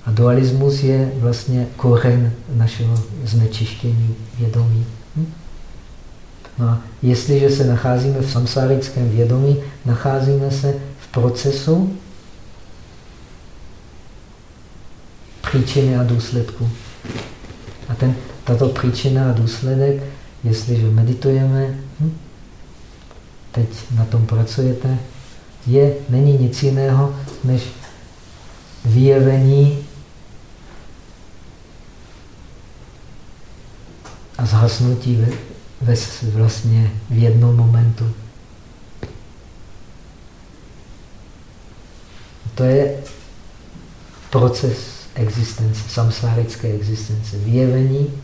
A dualismus je vlastně kořen našeho znečištění vědomí. Hm? No a jestliže se nacházíme v samsárickém vědomí, nacházíme se v procesu příčiny a důsledku. A ten, tato příčina a důsledek, jestliže meditujeme, hm, teď na tom pracujete, je, není nic jiného, než vyjevení a zhasnutí ve, ve, vlastně v jednom momentu. To je proces existence, samsárické existence. Vyjevení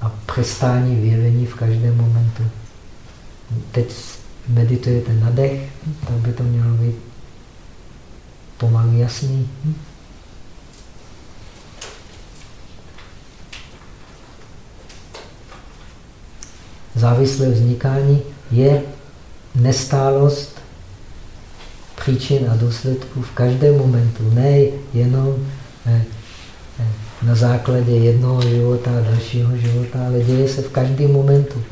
a přestání vyjevení v každém momentu. Teď meditujete na dech, tak by to mělo být pomalu jasný. Závislé vznikání je nestálost příčin a důsledků v každém momentu, ne jenom eh, eh, na základě jednoho života a dalšího života, ale děje se v každém momentu.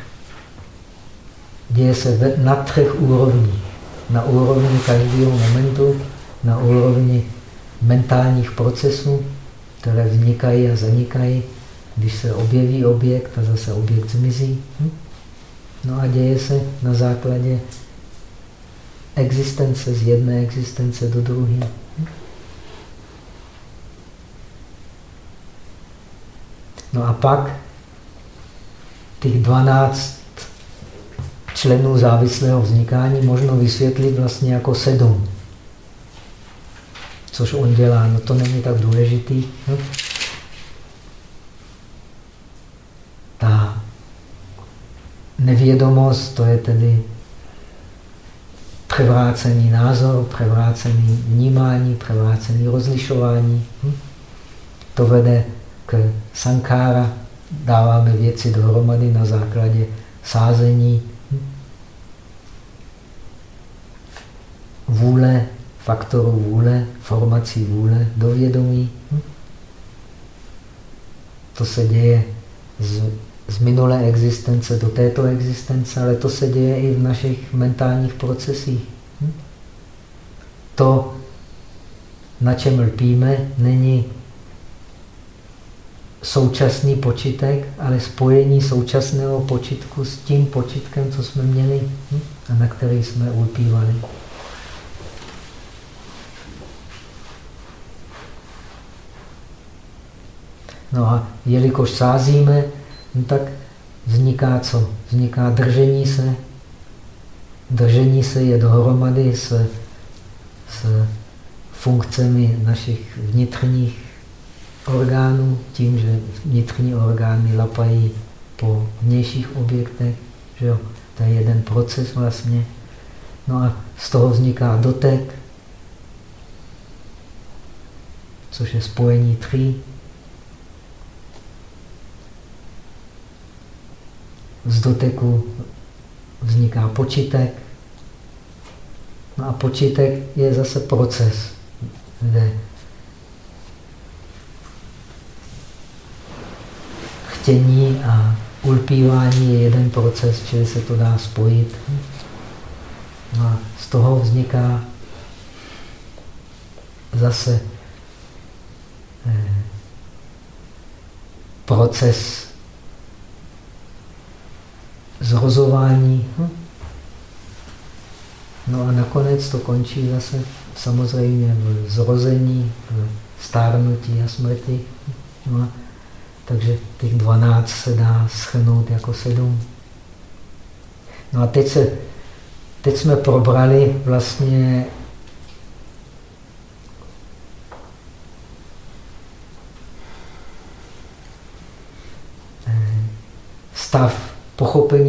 Děje se na třech úrovních. Na úrovni každého momentu, na úrovni mentálních procesů, které vznikají a zanikají, když se objeví objekt a zase objekt zmizí. Hm? No a děje se na základě existence z jedné existence do druhé. No a pak těch 12 členů závislého vznikání možno vysvětlit vlastně jako sedm. Což on dělá, no to není tak důležitý. No. Ta nevědomost, to je tedy převrácený názor, převrácený vnímání, převrácený rozlišování. Hm? To vede k sankára, dáváme věci dohromady na základě sázení, hm? vůle faktorů vůle, formací vůle do vědomí. Hm? To se děje z, z minulé existence do této existence, ale to se děje i v našich mentálních procesích. Hm? To, na čem lpíme, není současný počítek, ale spojení současného počítku s tím počítkem, co jsme měli hm? a na který jsme ulpívali. No a jelikož sázíme, no tak vzniká co? Vzniká držení se. Držení se je dohromady s, s funkcemi našich vnitřních orgánů, tím, že vnitřní orgány lapají po vnějších objektech. Že jo? To je jeden proces vlastně. No a z toho vzniká dotek, což je spojení tří. Z doteku vzniká počítek. No a počítek je zase proces, kde chtění a ulpívání je jeden proces, čili se to dá spojit. No a z toho vzniká zase eh, proces zrozování. No a nakonec to končí zase samozřejmě v zrození, v stárnutí a smrti. No a takže těch 12 se dá schrnout jako 7. No a teď, se, teď jsme probrali vlastně eh, stav,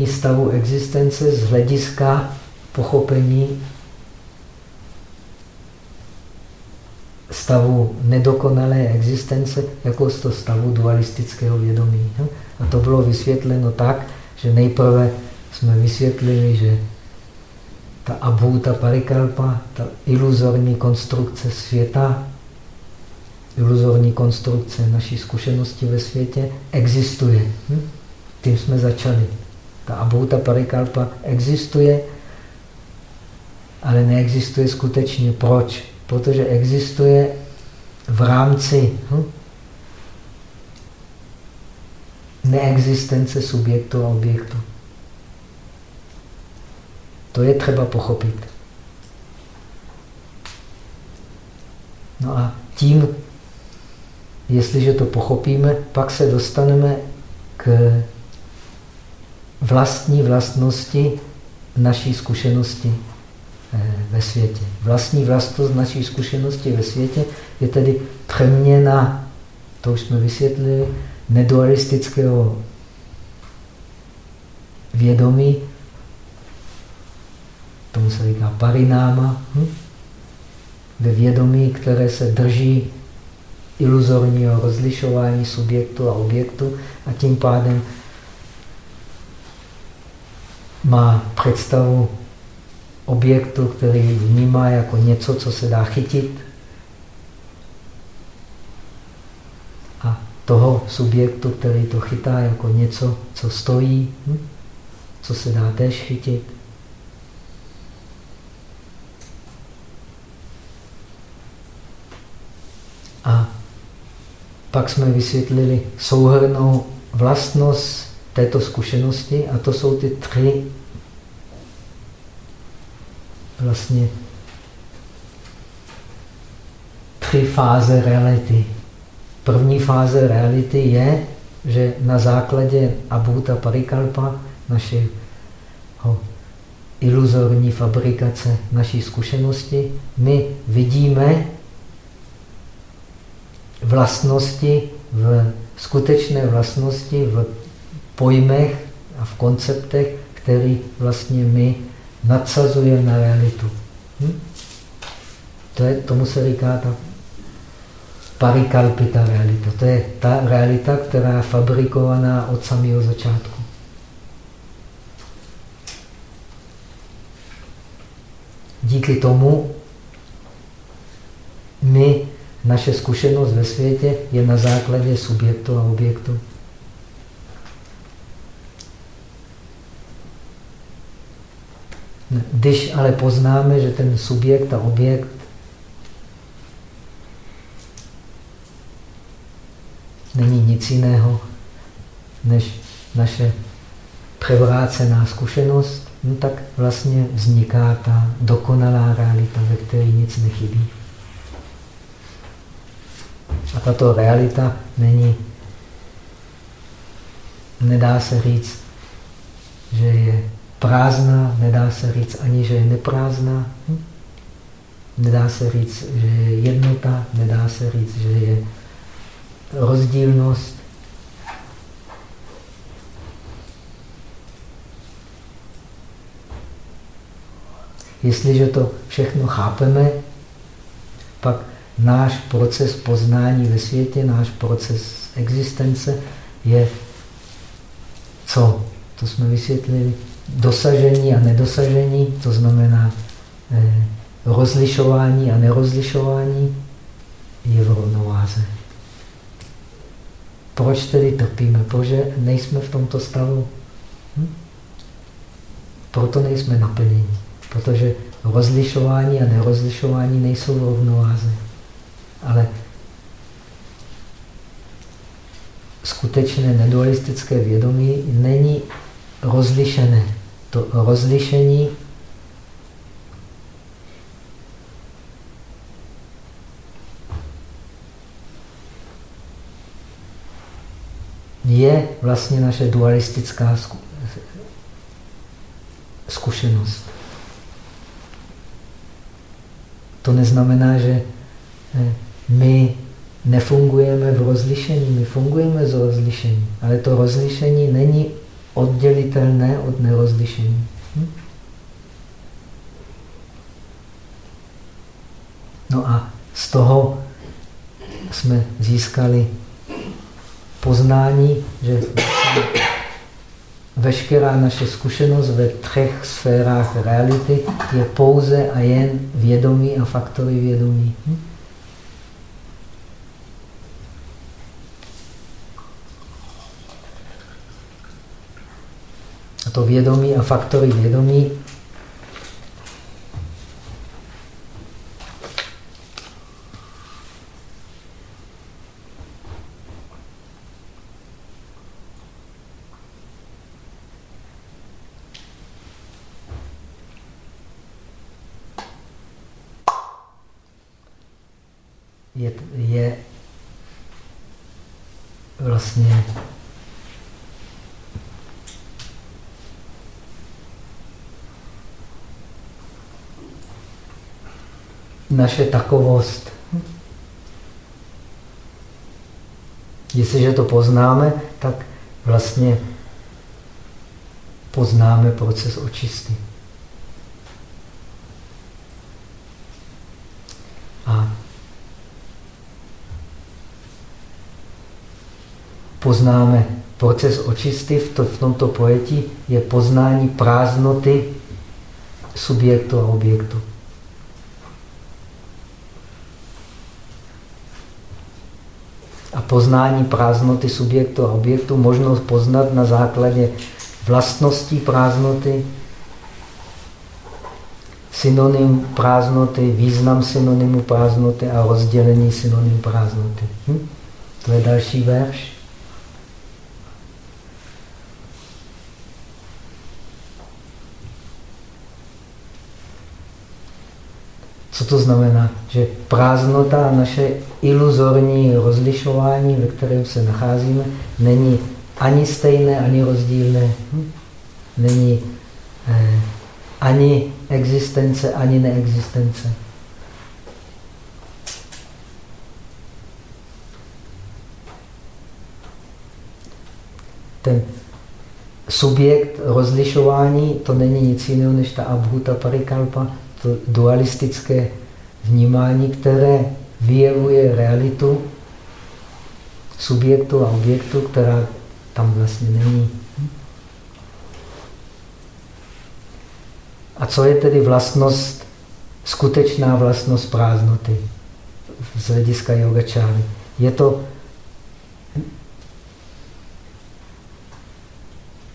pochopení stavu existence z hlediska pochopení stavu nedokonalé existence jako z toho stavu dualistického vědomí. A to bylo vysvětleno tak, že nejprve jsme vysvětlili, že ta abhuta parikalpa, ta iluzorní konstrukce světa, iluzorní konstrukce naší zkušenosti ve světě existuje. Hm? Tím jsme začali. Ta abhuta parikalpa existuje, ale neexistuje skutečně. Proč? protože existuje v rámci hm, neexistence subjektu a objektu. To je třeba pochopit. No a tím, jestliže to pochopíme, pak se dostaneme k vlastní vlastnosti naší zkušenosti. Eh, ve světě. Vlastní vlastnost naší zkušenosti ve světě je tedy přeměna, to už jsme vysvětlili, nedualistického vědomí, tomu se říká parináma, hm? ve vědomí, které se drží iluzorního rozlišování subjektu a objektu a tím pádem má představu objektu, který vnímá jako něco, co se dá chytit. A toho subjektu, který to chytá jako něco, co stojí, hm? co se dá též chytit. A pak jsme vysvětlili souhrnou vlastnost této zkušenosti a to jsou ty tři vlastně tři fáze reality. První fáze reality je, že na základě abhuta parikalpa, našeho iluzorní fabrikace naší zkušenosti, my vidíme vlastnosti, v skutečné vlastnosti, v pojmech a v konceptech, který vlastně my nadsazuje na realitu. Hm? To je, tomu se říká ta parikalpita realita. To je ta realita, která je fabrikovaná od samého začátku. Díky tomu my, naše zkušenost ve světě je na základě subjektu a objektu. Když ale poznáme, že ten subjekt a objekt není nic jiného než naše převrácená zkušenost, no tak vlastně vzniká ta dokonalá realita, ve které nic nechybí. A tato realita není, nedá se říct, že je prázdná, nedá se říct ani, že je neprázdná. Hm? Nedá se říct, že je jednota, nedá se říct, že je rozdílnost. Jestliže to všechno chápeme, pak náš proces poznání ve světě, náš proces existence je co? To jsme vysvětlili. Dosažení a nedosažení, to znamená eh, rozlišování a nerozlišování, je v rovnováze. Proč tedy trpíme? Protože nejsme v tomto stavu. Hm? Proto nejsme naplněni. Protože rozlišování a nerozlišování nejsou v rovnováze. Ale skutečné nedualistické vědomí není rozlišené. To rozlišení je vlastně naše dualistická zkušenost. To neznamená, že eh, my nefungujeme v rozlišení, my fungujeme z rozlišení, ale to rozlišení není oddělitelné od nerozlišení. Hm? No a z toho jsme získali poznání, že veškerá naše zkušenost ve třech sférách reality je pouze a jen vědomí a faktory vědomí. Hm? To vědomí a faktory vědomí. Je, je vlastně naše takovost. Jestliže to poznáme, tak vlastně poznáme proces očisty. A poznáme proces očisty v, to, v tomto pojetí je poznání prázdnoty subjektu a objektu. Poznání prázdnoty subjektu a objektu možnost poznat na základě vlastností prázdnoty, synonym prázdnoty, význam synonymu prázdnoty a rozdělení synonym prázdnoty. Hm? To je další verš. To znamená? Že prázdnota a naše iluzorní rozlišování, ve kterém se nacházíme, není ani stejné, ani rozdílné. Hm? Není eh, ani existence, ani neexistence. Ten subjekt rozlišování, to není nic jiného než ta abhuta parikalpa, to dualistické vnímání, které vyjevuje realitu subjektu a objektu, která tam vlastně není. A co je tedy vlastnost, skutečná vlastnost prázdnoty? z hlediska yogačáry. Je to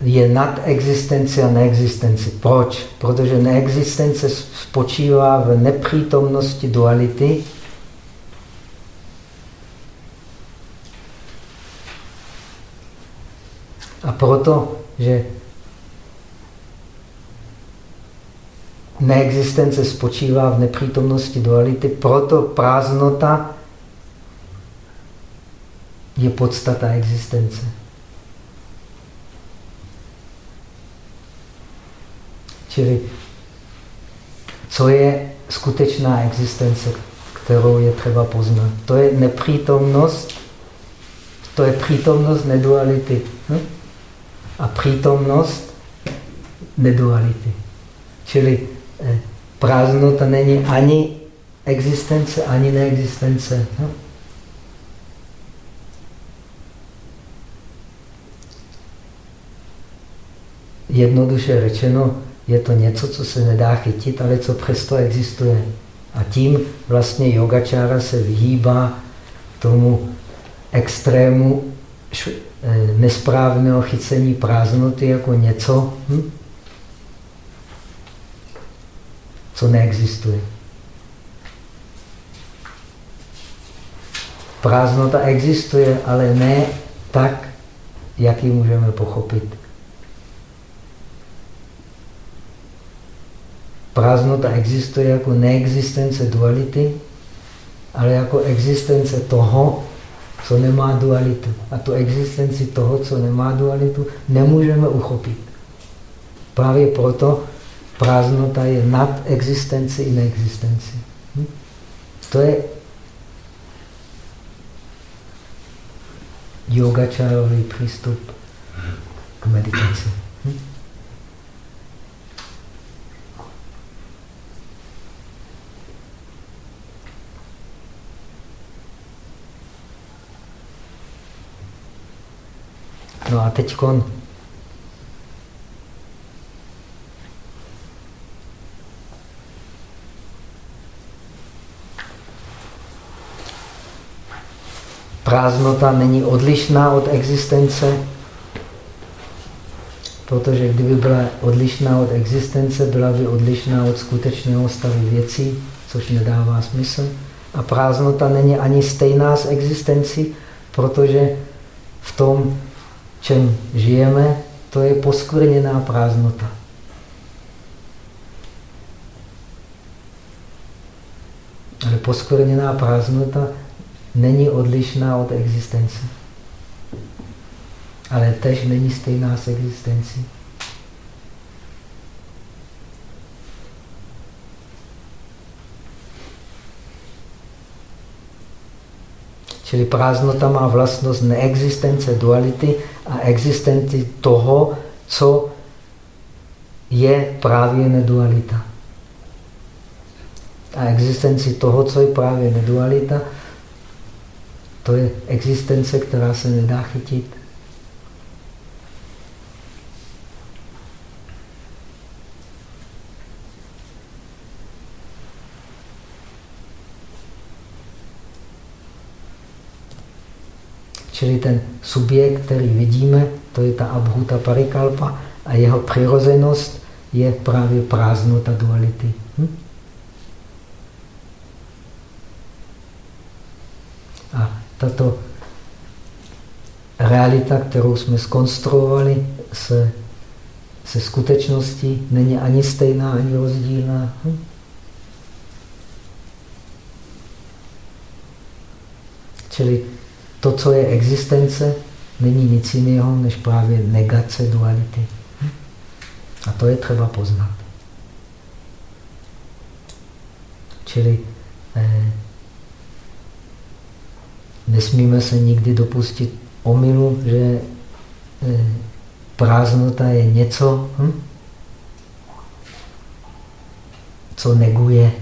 je nad existenci a neexistenci. Proč? Protože neexistence spočívá v nepřítomnosti duality. A proto, že neexistence spočívá v nepřítomnosti duality, proto prázdnota je podstata existence. Čili co je skutečná existence, kterou je třeba poznat? To je nepřítomnost, to je přítomnost neduality. Hm? A přítomnost neduality. Čili eh, prázdnota není ani existence, ani neexistence. Hm? Jednoduše řečeno, je to něco, co se nedá chytit, ale co přesto existuje. A tím vlastně yogačára se vyhýbá tomu extrému eh, nesprávného chycení prázdnoty jako něco, hm? co neexistuje. Prázdnota existuje, ale ne tak, jak ji můžeme pochopit. Prázdnota existuje jako neexistence duality, ale jako existence toho, co nemá dualitu. A tu existenci toho, co nemá dualitu, nemůžeme uchopit. Právě proto prázdnota je nad existenci i neexistenci. Hm? To je yogačárový přístup k meditaci. No a teď prázdnota není odlišná od existence, protože kdyby byla odlišná od existence, byla by odlišná od skutečného stavu věcí, což nedává smysl. A prázdnota není ani stejná s existencí, protože v tom čem žijeme, to je poskvrněná prázdnota. Ale poskvrněná prázdnota není odlišná od existence. Ale tež není stejná s existencí. Čili prázdnota má vlastnost neexistence duality a existenci toho, co je právě nedualita. A existenci toho, co je právě nedualita, to je existence, která se nedá chytit. Čili ten subjekt, který vidíme, to je ta abhuta parikalpa a jeho přirozenost je právě prázdnota duality. Hm? A tato realita, kterou jsme skonstruovali se, se skutečností, není ani stejná, ani rozdílná. Hm? Čili to, co je existence, není nic jiného, než právě negace duality. A to je třeba poznat. Čili eh, nesmíme se nikdy dopustit omylu, že eh, prázdnota je něco, hm, co neguje,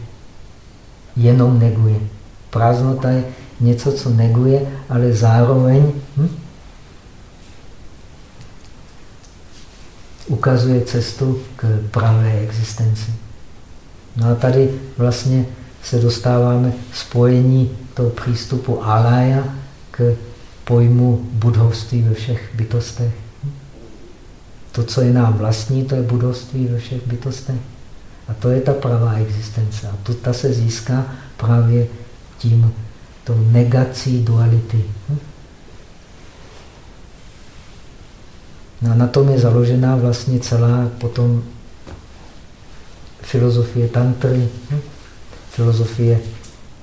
jenom neguje. Prázdnota je něco, co neguje, ale zároveň hm, ukazuje cestu k pravé existenci. No a tady vlastně se dostáváme spojení toho přístupu alaya k pojmu budovství ve všech bytostech. To, co je nám vlastní, to je budovství ve všech bytostech. A to je ta pravá existence. A tu, ta se získá právě tím, tou negací duality. No a na tom je založená vlastně celá potom filozofie tantry, filozofie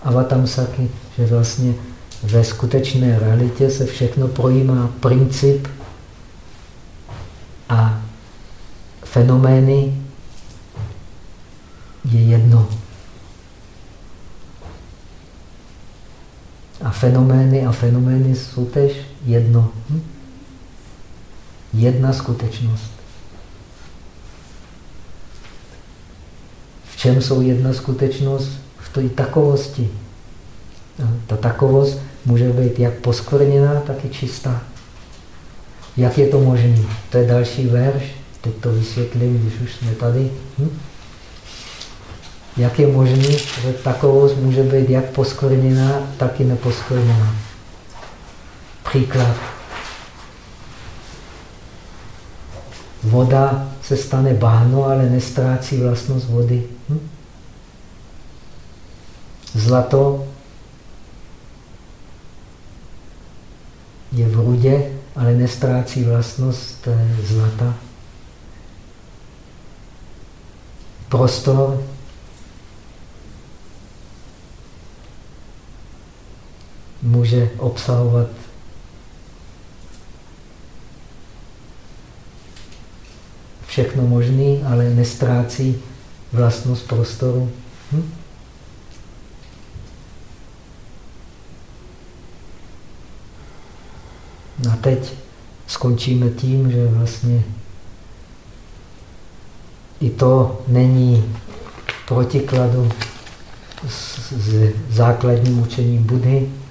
avatamsaky, že vlastně ve skutečné realitě se všechno projímá princip a fenomény je jedno. A fenomény a fenomény jsou tež jedno. Hm? Jedna skutečnost. V čem jsou jedna skutečnost? V té takovosti. Ta takovost může být jak poskvrněná, tak i čistá. Jak je to možné? To je další verš. Teď to vysvětlím, když už jsme tady. Hm? Jak je možné, že takovost může být jak poskvrněná, tak i neposkvrněná. Příklad. Voda se stane bahno, ale nestrácí vlastnost vody. Hm? Zlato je v rudě, ale nestrácí vlastnost eh, zlata. Prostor může obsahovat všechno možné, ale nestrácí vlastnost prostoru. Hm? A teď skončíme tím, že vlastně i to není v protikladu s, s základním učením Budhy.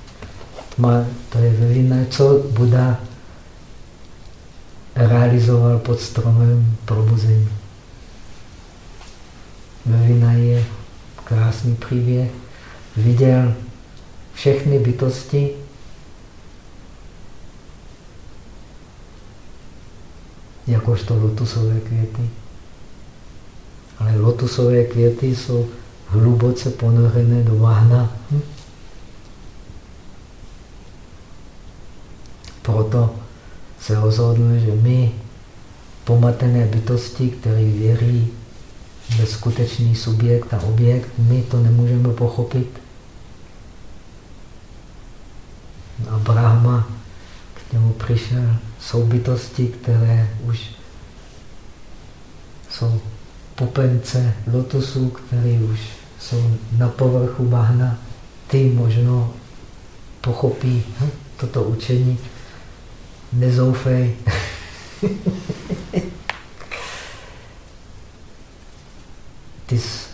Má, to je vyvinné, co Buda realizoval pod stromem probuzení. Ve je krásný příběh. Viděl všechny bytosti jakožto lotusové květy. Ale lotusové květy jsou hluboce ponořené do váhna. Hm? Proto se rozhodl, že my, pomatené bytosti, které věří ve skutečný subjekt a objekt, my to nemůžeme pochopit. A Brahma k němu přišel. Jsou bytosti, které už jsou popence lotusů, které už jsou na povrchu bahna. Ty možno pochopí hm, toto učení nezoufej. Ty jsi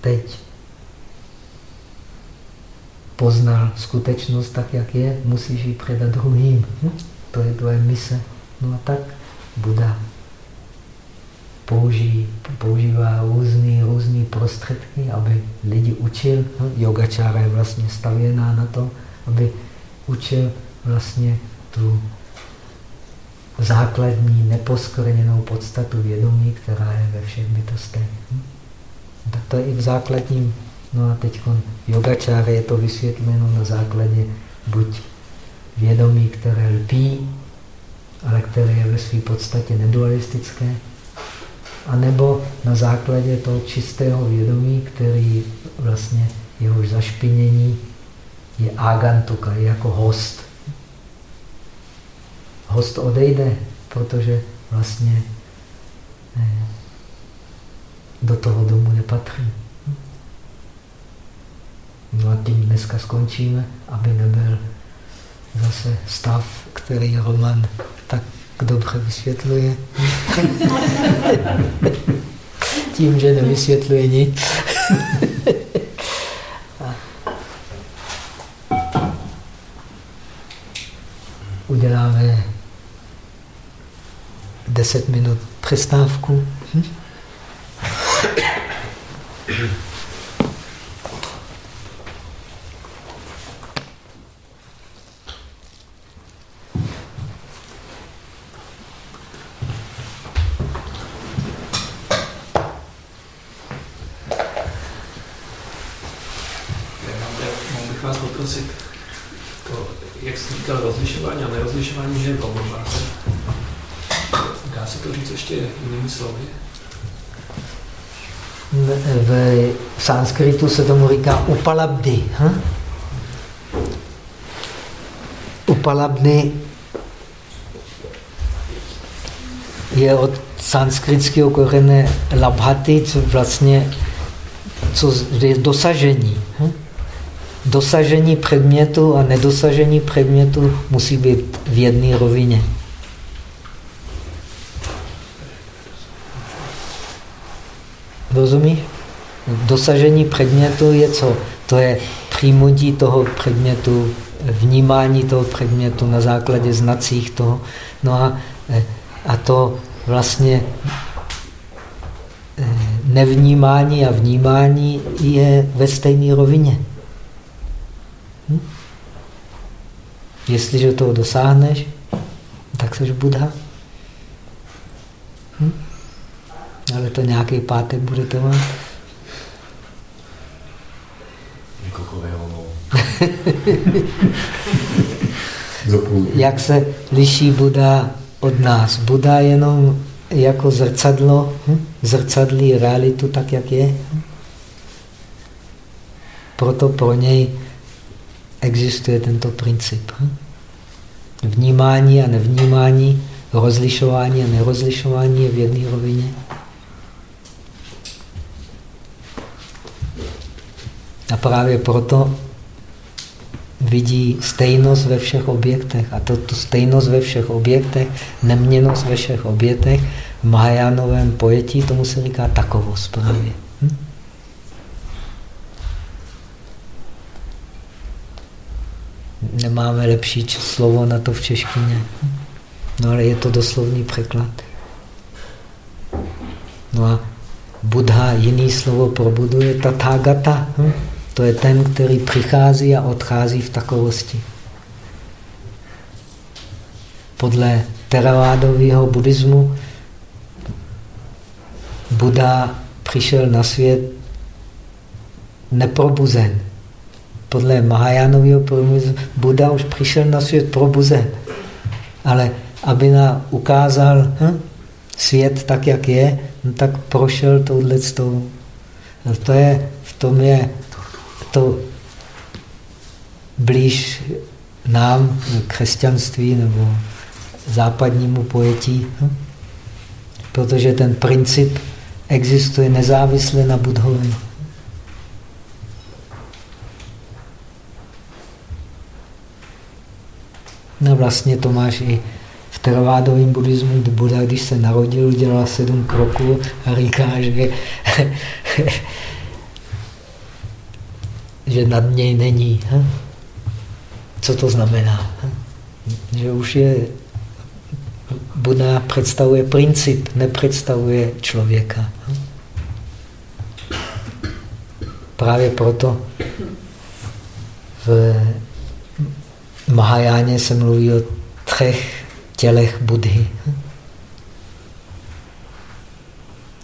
teď poznal skutečnost tak, jak je, musíš ji předat druhým. Hm? To je tvoje mise. No a tak Buda použí, používá různé různý prostředky, aby lidi učil. No, yogačára je vlastně stavěná na to, aby učil vlastně tu základní neposkvrněnou podstatu vědomí, která je ve všech bytostech. Hm? Tak to je i v základním. No a teď yogačáře je to vysvětleno na základě buď vědomí, které lpí, ale které je ve své podstatě nedualistické, anebo na základě toho čistého vědomí, který vlastně jehož zašpinění je agantuka, je jako host host odejde, protože vlastně eh, do toho domu nepatří. No a tím dneska skončíme, aby nebyl zase stav, který Roman tak dobře vysvětluje. [LAUGHS] tím, že nevysvětluje nic. [LAUGHS] Uděláme 10 minut přestávku. Hm? to, jak jsi říkal, rozlišování a nerozlišování, že je rovnováze. Dá se to říct ještě jinými slovy? V sanskritu se tomu říká upalabdy. Hm? Upalabdy je od sanskritského korene labhati, co vlastně co je dosažení. Hm? Dosažení předmětu a nedosažení předmětu musí být v jedné rovině. Rozumíš? Dosažení předmětu je co? To je přijmutí toho předmětu, vnímání toho předmětu na základě znacích toho. No a, a to vlastně eh, nevnímání a vnímání je ve stejné rovině. Hm? Jestliže toho dosáhneš, tak jsi Buddha. Hm? Ale to nějaký pátek budete mít. [LAUGHS] Jak se liší Buddha od nás? Buddha jenom jako zrcadlo, hm? zrcadlí realitu tak, jak je. Proto pro něj existuje tento princip. Hm? Vnímání a nevnímání, rozlišování a nerozlišování je v jedné rovině. A právě proto vidí stejnost ve všech objektech. A to, stejnost ve všech objektech, neměnost ve všech objektech, v Mahajánovém pojetí tomu se říká takovost právě. Hm? Nemáme lepší slovo na to v češtině. No ale je to doslovný překlad. No a Buddha, jiný slovo pro Budu je tathagata. Hm? To je ten, který přichází a odchází v takovosti. Podle teravádového buddhismu Buddha přišel na svět neprobuzen. Podle Mahajánového buddhismu Buddha už přišel na svět probuzen. Ale aby nám ukázal hm, svět tak, jak je, no tak prošel touhle To je, v tom je to blíž nám, křesťanství nebo západnímu pojetí, hm? protože ten princip existuje nezávisle na Budhovi. No vlastně to máš i v teravádovém buddhismu, kdy Buddha, když se narodil, udělal sedm kroků a říká, že že nad něj není. Co to znamená? Že už je Buddha představuje princip, nepředstavuje člověka. Právě proto v Mahajáně se mluví o třech tělech Budhy.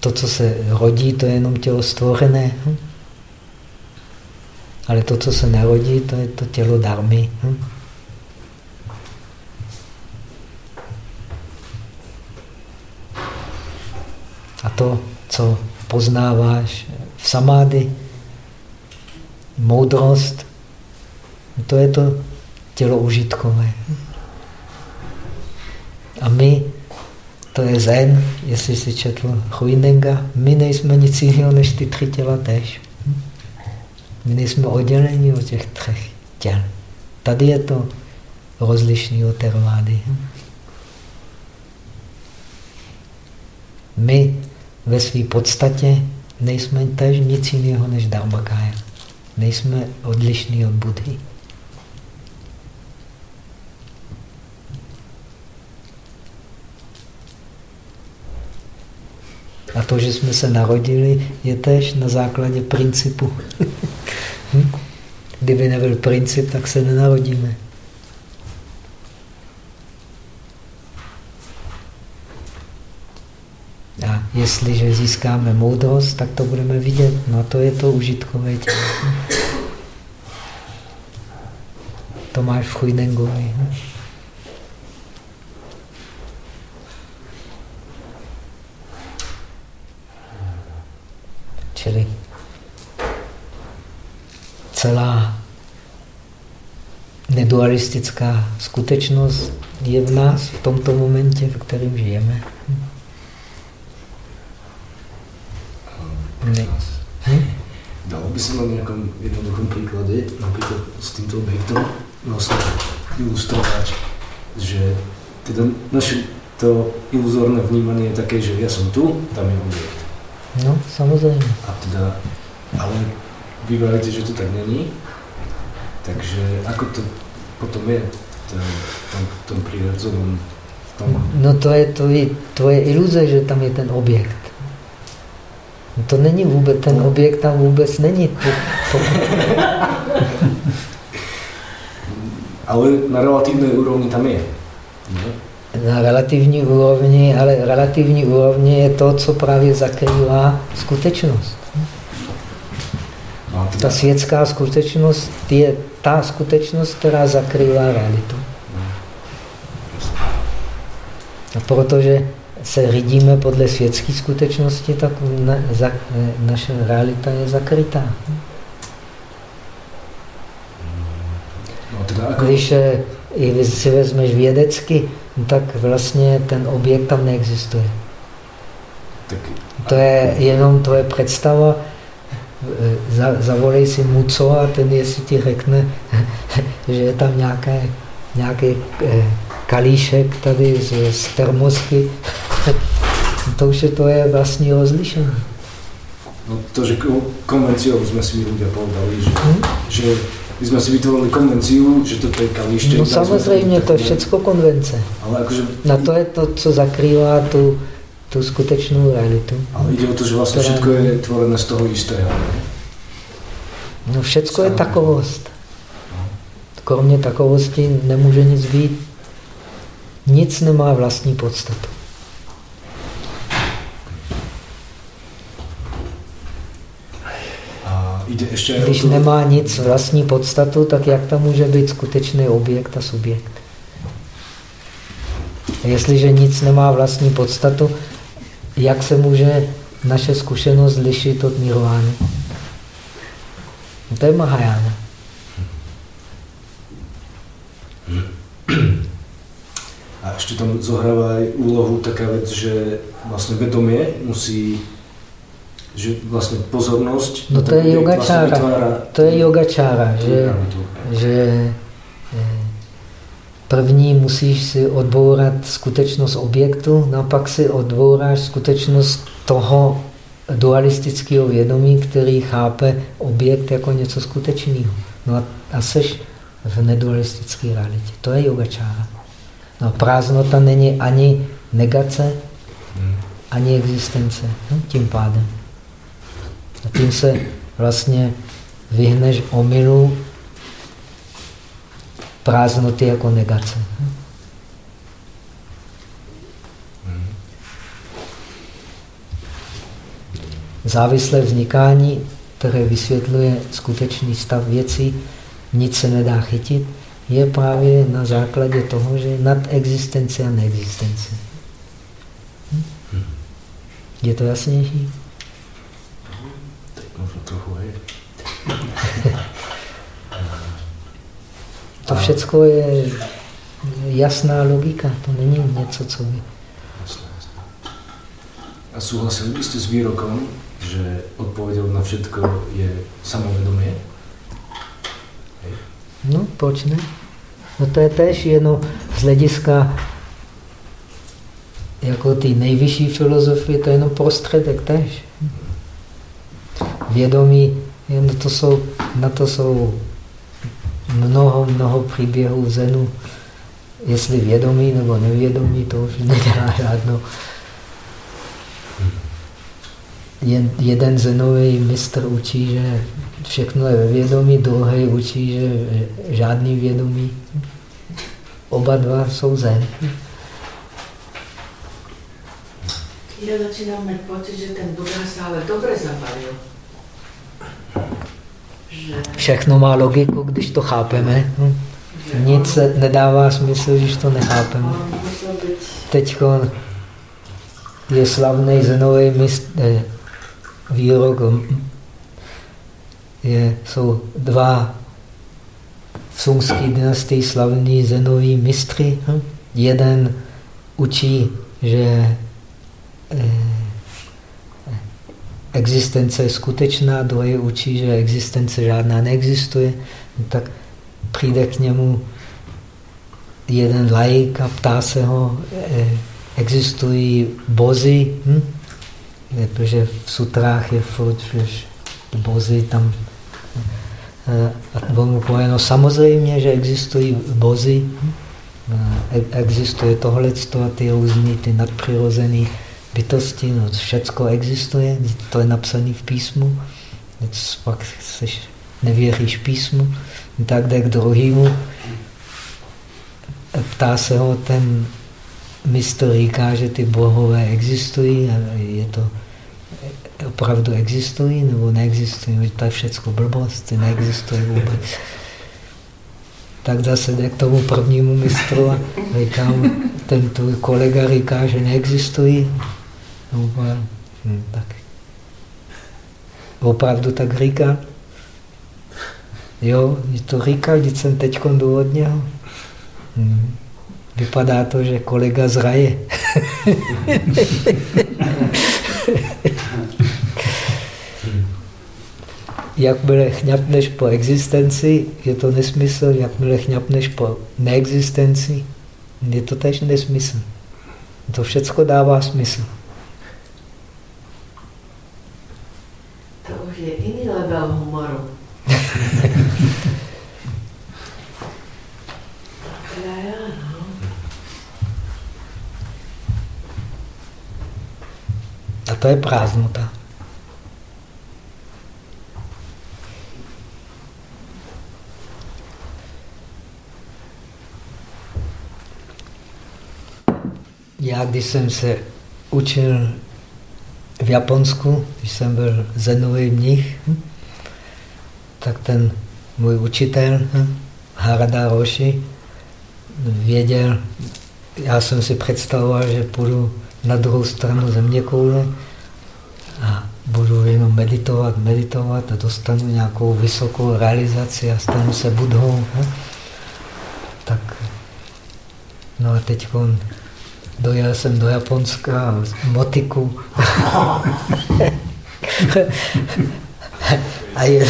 To, co se rodí, to je jenom tělo stvořené. Ale to, co se nerodí, to je to tělo darmy. Hm? A to, co poznáváš v samády, moudrost, to je to tělo užitkové. A my, to je zen, jestli si četl Huinenga, my nejsme nic jiného než ty tři těla tež. My nejsme odděleni od těch třech těl. Tady je to rozlišný od tervády. My ve své podstatě nejsme tež nic jiného než Dharmakaya. Nejsme odlišní od Budhy. A to, že jsme se narodili, je tež na základě principu. [LAUGHS] Hm? Kdyby nebyl princip, tak se nenarodíme. A jestliže získáme moudrost, tak to budeme vidět. No to je to užitkové tělo. to máš v Chujdengovi. Čili celá nedualistická skutečnost je v nás v tomto momentě, v kterém žijeme. Ne. Hm? Dalo by se na nějakém jednoduchém příkladě, například s tímto objektem, vlastně ilustrovat, že teda naše to iluzorné vnímání je také, že já jsem tu, tam je objekt. No, samozřejmě. A teda, ale vy že to tak není, takže ako to potom je v tom, tom, tom přírodzenom tom... No to je, to, je, to je iluze, že tam je ten objekt. No to není vůbec, ten objekt tam vůbec není. [LAUGHS] Ale na relativní úrovni tam je. Ne? Na relativní úrovni, ale relativní úrovni je to, co právě zakrývá skutečnost. No, Ta světská skutečnost je ta skutečnost, která zakrývá realitu. A protože se řídíme podle světské skutečnosti, tak na, za, naše realita je zakrytá. No, jako- Když eh, i si vezmeš vědecky, tak vlastně ten objekt tam neexistuje. To je jenom to je představa, za, zavolej si Muco a ten jestli ti řekne, [LAUGHS] že je tam nějaké, nějaký eh, kalíšek tady z, z termosky, [LAUGHS] to už je to je vlastní rozlišení. No to, že konvenciou jsme si lidé že, hmm? že my jsme si vytvorili konvenciu, že to je kalíšek. No samozřejmě, to je všechno konvence. Ale jakože... Na to je to, co zakrývá tu, tu skutečnou realitu. Ale jde o to, že vlastně všechno je tvorené z toho jistého. No všechno je takovost. Kromě takovosti nemůže nic být. Nic nemá vlastní podstatu. Jde ještě Když to... nemá nic vlastní podstatu, tak jak tam může být skutečný objekt a subjekt? Jestliže nic nemá vlastní podstatu, jak se může naše zkušenost lišit od nirvány? No to je Mahajana. A ještě tam zohrává úlohu taká věc, že vlastně vědomě musí že vlastně pozornost... No to je yogačára. Vlastně to je yogačára, že, že eh, První musíš si odbourat skutečnost objektu, no a pak si odbouráš skutečnost toho dualistického vědomí, který chápe objekt jako něco skutečného. No a, a seš v nedualistické realitě. To je yogačára. No prázdnota není ani negace, ani existence. No, tím pádem. A tím se vlastně vyhneš omylu prázdnoty jako negace. Závislé vznikání, které vysvětluje skutečný stav věcí, nic se nedá chytit, je právě na základě toho, že nad existenci a neexistenci. Je to jasnější? Tak možná trochu je. Všechno je jasná logika, to není něco, co by... A souhlasili byste s výrokom, že odpovědou na všechno je samovědomí? No, proč ne? No to je tež jenom z hlediska jako ty nejvyšší filozofie, to je jenom prostředek tež. Vědomí, no to jsou, na to jsou mnoho, mnoho příběhů Zenu, jestli vědomí nebo nevědomí, to už nedělá [LAUGHS] žádnou. Jeden zenový mistr učí, že všechno je ve vědomí, druhý učí, že žádný vědomí. Oba dva jsou zen. Já začínám mít pocit, že ten Buddha se ale dobře zabalil. Všechno má logiku, když to chápeme. Nic nedává smysl, když to nechápeme. Teď je slavný zenový eh, výrok, je, jsou dva v sumské dynastii slavní zenoví mistry. Hm? Jeden učí, že eh, existence je skutečná, druhý učí, že existence žádná neexistuje, no tak přijde k němu jeden laik a ptá se ho, eh, existují bozy, hm? protože v sutrách je furt, bozy tam eh, a on mu pově, no samozřejmě, že existují bozy, hm? existuje tohle a ty různý, ty nadpřirozené bytosti, no všecko existuje, to je napsané v písmu, pak seš, nevěříš písmu, tak jde k druhému, ptá se ho ten mistr říká, že ty bohové existují a je to opravdu existují nebo neexistují, to je všechno blbost, ty neexistuje vůbec. Tak zase jde k tomu prvnímu mistru a říkám, ten tvůj kolega říká, že neexistují. No, hm, tak. Opravdu tak říká? Jo, to říká, když jsem teď důvodněl. Hm. Vypadá to, že kolega zraje. [LAUGHS] Jakmile chňapneš po existenci, je to nesmysl, jakmile chňapneš po neexistenci, je to tež nesmysl. To všechno dává smysl. To už je jiný level humoru. [LAUGHS] A to je prázdnota. Já, když jsem se učil v Japonsku, když jsem byl zenový mnich, tak ten můj učitel, Harada Roshi, věděl, já jsem si představoval, že půjdu na druhou stranu země koule a budu jenom meditovat, meditovat a dostanu nějakou vysokou realizaci a stanu se budhou. Tak, no a teď dojel jsem do Japonska motiku. [LAUGHS] [LAUGHS] a je,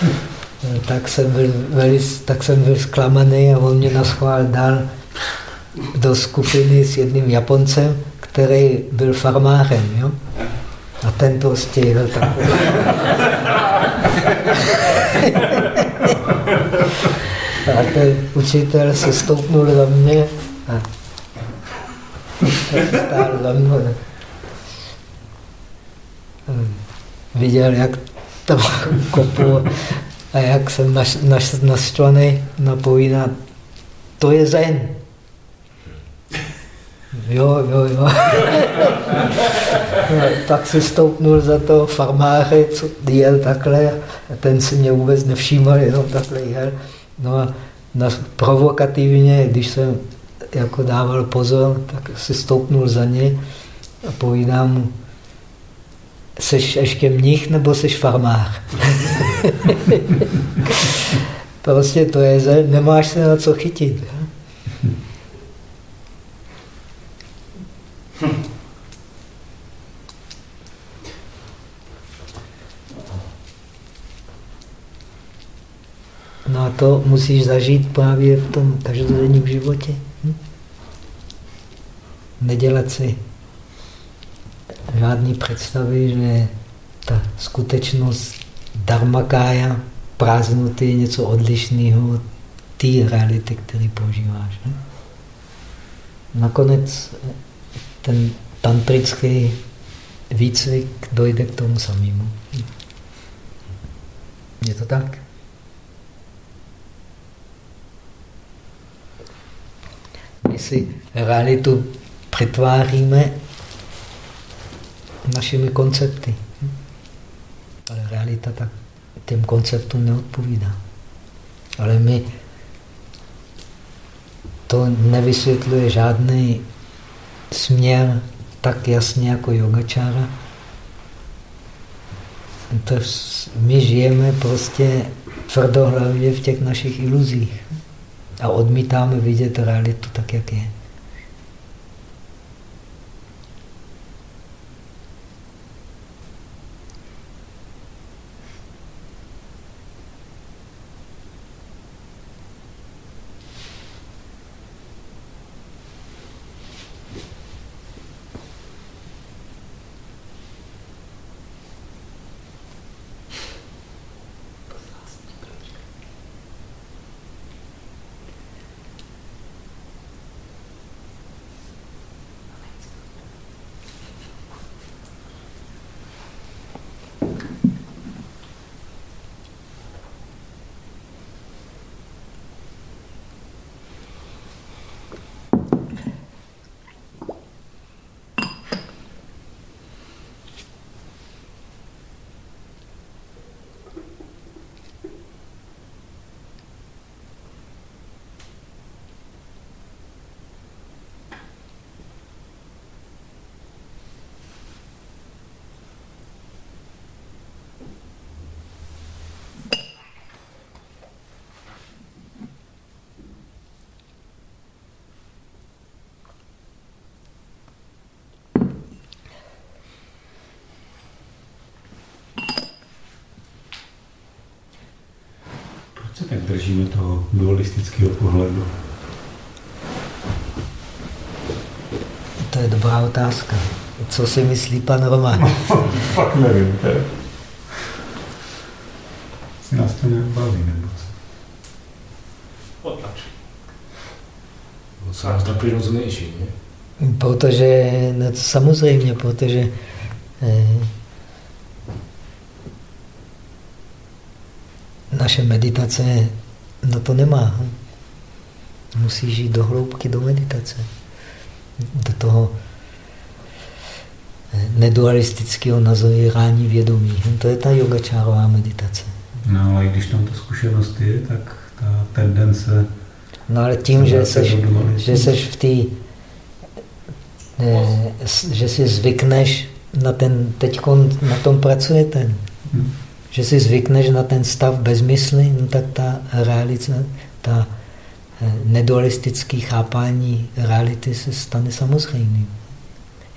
[LAUGHS] tak jsem byl, velice, tak jsem byl zklamaný a on mě na schvál dal do skupiny s jedním Japoncem, který byl farmářem. Jo? A ten jel tak. [LAUGHS] a ten učitel se stoupnul za mě a stál za mnou. Viděl, jak tam kopu a jak jsem naštvaný, napovídá, to je zen. Jo, jo, jo. no, tak si stoupnul za to farmáře, co jel takhle, a ten si mě vůbec nevšímal, jenom takhle jel. No a na, provokativně, když jsem jako dával pozor, tak si stoupnul za ně a povídám mu, seš ještě mnich nebo seš farmář? [LAUGHS] prostě to je, nemáš se na co chytit. No a to musíš zažít právě v tom každodenním životě. Hm? Nedělat si žádný představy, že ta skutečnost dharmakája, prázdnoty je něco odlišného od té reality, který používáš. Ne? Nakonec ten tantrický výcvik dojde k tomu samému. Je to tak? My si realitu přetváříme našimi koncepty. Ale realita tak těm konceptům neodpovídá. Ale my to nevysvětluje žádný směr tak jasně jako yogačára. To my žijeme prostě tvrdohlavě v těch našich iluzích a odmítáme vidět realitu tak, jak je. Tak držíme toho dualistického pohledu? To je dobrá otázka. Co si myslí pan Roman? [LAUGHS] Fakt nevím, to je... Si nás to nějak baví, nebo co? Odlač. No, se nám zdá přirozenější, ne? Protože, no, samozřejmě, protože eh, naše meditace na to nemá. Musíš jít do hloubky do meditace. Do toho nedualistického nazovírání vědomí. To je ta yogačárová meditace. No ale když tam ta zkušenost je, tak ta tendence... No ale tím, že seš, že seš v té... že si zvykneš na ten, teď na tom pracujete. Že si zvykneš na ten stav bezmysly, no tak ta realice, ta eh, nedualistické chápání reality se stane samozřejmým.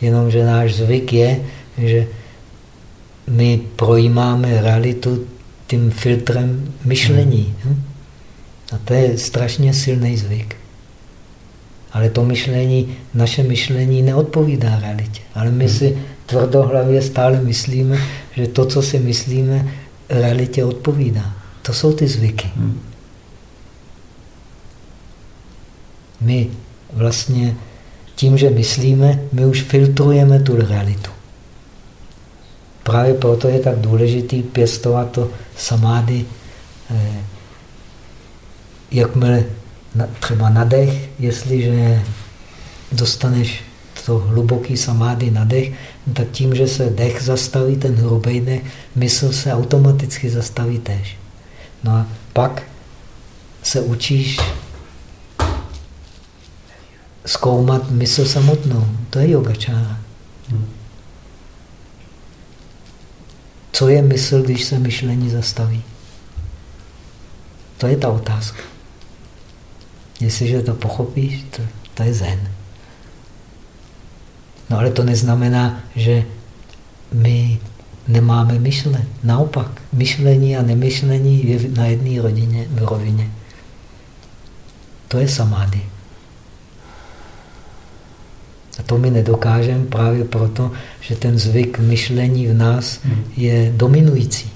Jenomže náš zvyk je, že my projímáme realitu tím filtrem myšlení. Hmm. Hm? A to je strašně silný zvyk. Ale to myšlení, naše myšlení neodpovídá realitě. Ale my hmm. si tvrdohlavě stále myslíme, že to, co si myslíme, realitě odpovídá. To jsou ty zvyky. Hmm. My vlastně tím, že myslíme, my už filtrujeme tu realitu. Právě proto je tak důležitý pěstovat to samády, eh, jakmile třeba nadech, jestliže dostaneš to hluboký samády na dech, tak tím, že se dech zastaví, ten hrubý dech, mysl se automaticky zastaví tež. No a pak se učíš zkoumat mysl samotnou. To je yogačára. Co je mysl, když se myšlení zastaví? To je ta otázka. Jestliže to pochopíš, to, to je zen. No ale to neznamená, že my nemáme myšlet. Naopak, myšlení a nemyšlení je na jedné rodině, v rovině. To je samády. A to my nedokážeme právě proto, že ten zvyk myšlení v nás hmm. je dominující.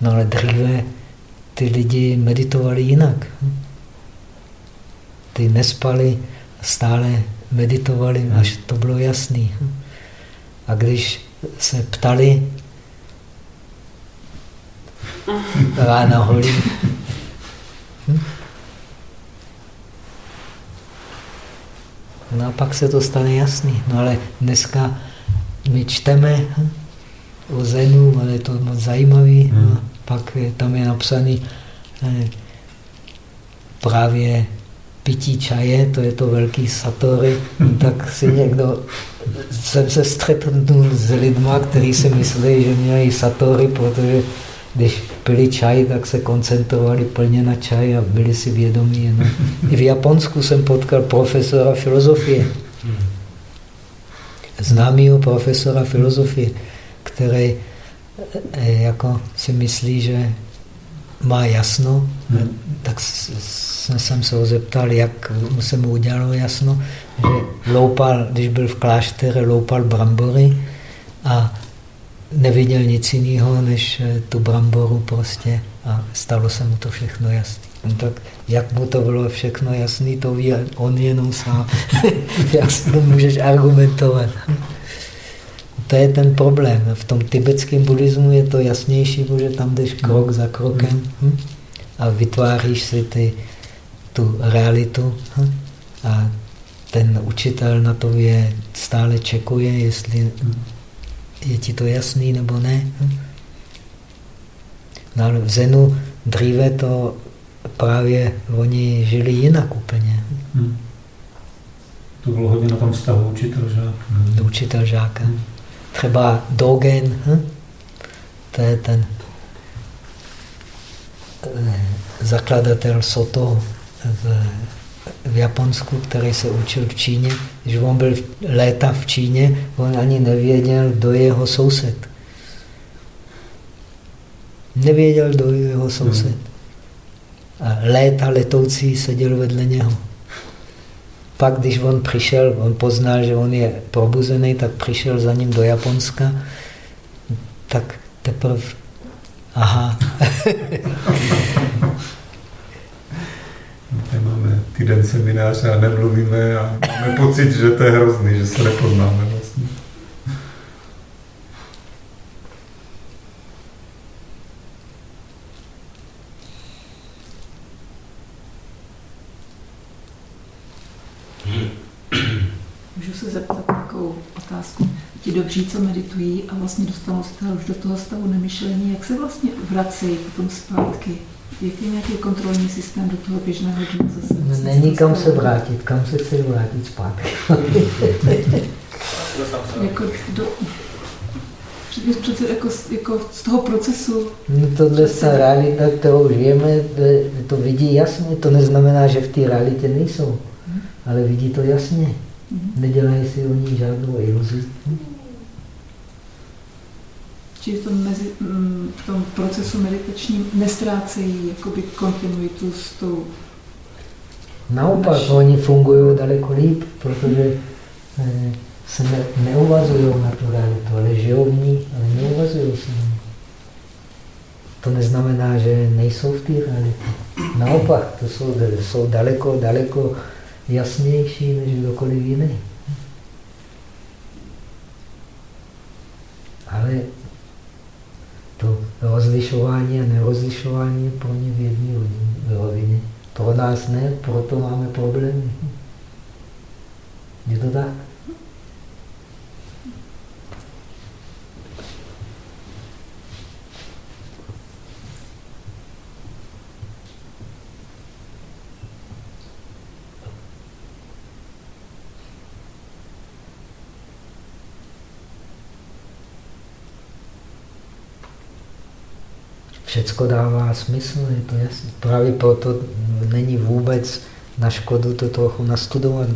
No ale dříve ty lidi meditovali jinak. Ty nespali, stále meditovali, až to bylo jasný. A když se ptali, rána holí, hm? No a pak se to stane jasný. No ale dneska my čteme o Zenu, ale je to moc zajímavý. No, pak tam je napsaný, eh, právě pití čaje, to je to velký satory, tak si někdo, jsem se střetnul s lidma, kteří si myslí, že měli satory, protože když pili čaj, tak se koncentrovali plně na čaj a byli si vědomí. No. I v Japonsku jsem potkal profesora filozofie, známého profesora filozofie, který eh, jako si myslí, že má jasno, hmm. tak jsem se ho zeptal, jak se mu udělalo jasno, že loupal, když byl v kláštere, loupal brambory a neviděl nic jiného, než eh, tu bramboru prostě a stalo se mu to všechno jasné. No tak jak mu to bylo všechno jasné, to ví on jenom sám. [LAUGHS] jak si to můžeš argumentovat? To je ten problém. V tom tibetském buddhismu je to jasnější, protože tam jdeš krok za krokem hm? a vytváříš si ty, tu realitu hm? a ten učitel na to je stále čekuje, jestli je ti to jasný nebo ne. Hm? No ale v Zenu dříve to právě oni žili jinak úplně. Hmm. To bylo hodně na tom vztahu učitel-žák. Hmm. Učitel-žáka. Hmm. Třeba Dogen, hm? to je ten eh, zakladatel Soto v, v Japonsku, který se učil v Číně. Když on byl léta v Číně, on ani nevěděl, kdo je jeho soused. Nevěděl, kdo je jeho soused. Hmm. A léta letoucí seděl vedle něho. Pak, když on přišel, on poznal, že on je probuzený, tak přišel za ním do Japonska, tak teprve, aha. [LAUGHS] Tady máme týden seminář a nemluvíme a máme pocit, že to je hrozný, že se nepoznáme vlastně. Dobří, co meditují a vlastně dostanou se už do toho stavu nemyšlení, jak se vlastně vracejí potom zpátky? Jaký je nějaký kontrolní systém do toho běžného dne zase? No, není kam se vrátit, kam se chce vrátit zpátky. [LAUGHS] jako do, přece jako, jako z toho procesu. No tohle je ta realita, kterou žijeme, to vidí jasně. To neznamená, že v té realitě nejsou, hmm. ale vidí to jasně. Hmm. Nedělají si o ní žádnou iluzi. Hmm. Či v tom, mezi, mm, v tom procesu meditačním nestrácejí jakoby kontinuitu s tou... Naopak, naš... oni fungují daleko líp, protože eh, se ne, neuvazují na tu realitu, ale žijou v ní, ale neuvazují se ní. To neznamená, že nejsou v té realitě. Naopak, to jsou, jsou daleko, daleko jasnější než kdokoliv jiný. Ale to rozlišování a nerozlišování je pro ně v jedné rovině. Pro nás ne, proto máme problémy. Je to tak? Všecko dává smysl, je to jasné. Právě proto není vůbec na škodu to trochu nastudovat.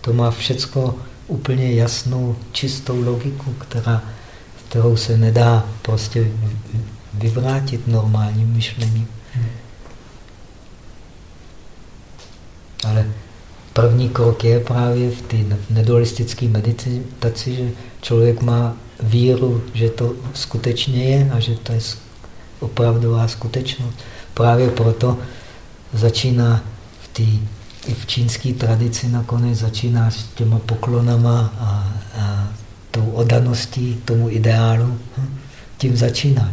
To má všecko úplně jasnou, čistou logiku, která, kterou se nedá prostě vyvrátit normálním myšlením. Ale první krok je právě v té nedualistické meditaci, že člověk má víru, že to skutečně je a že to je opravdová skutečnost. Právě proto začíná v té i v čínské tradici nakonec začíná s těma poklonama a, a tou odaností tomu ideálu. Hm? Tím začíná.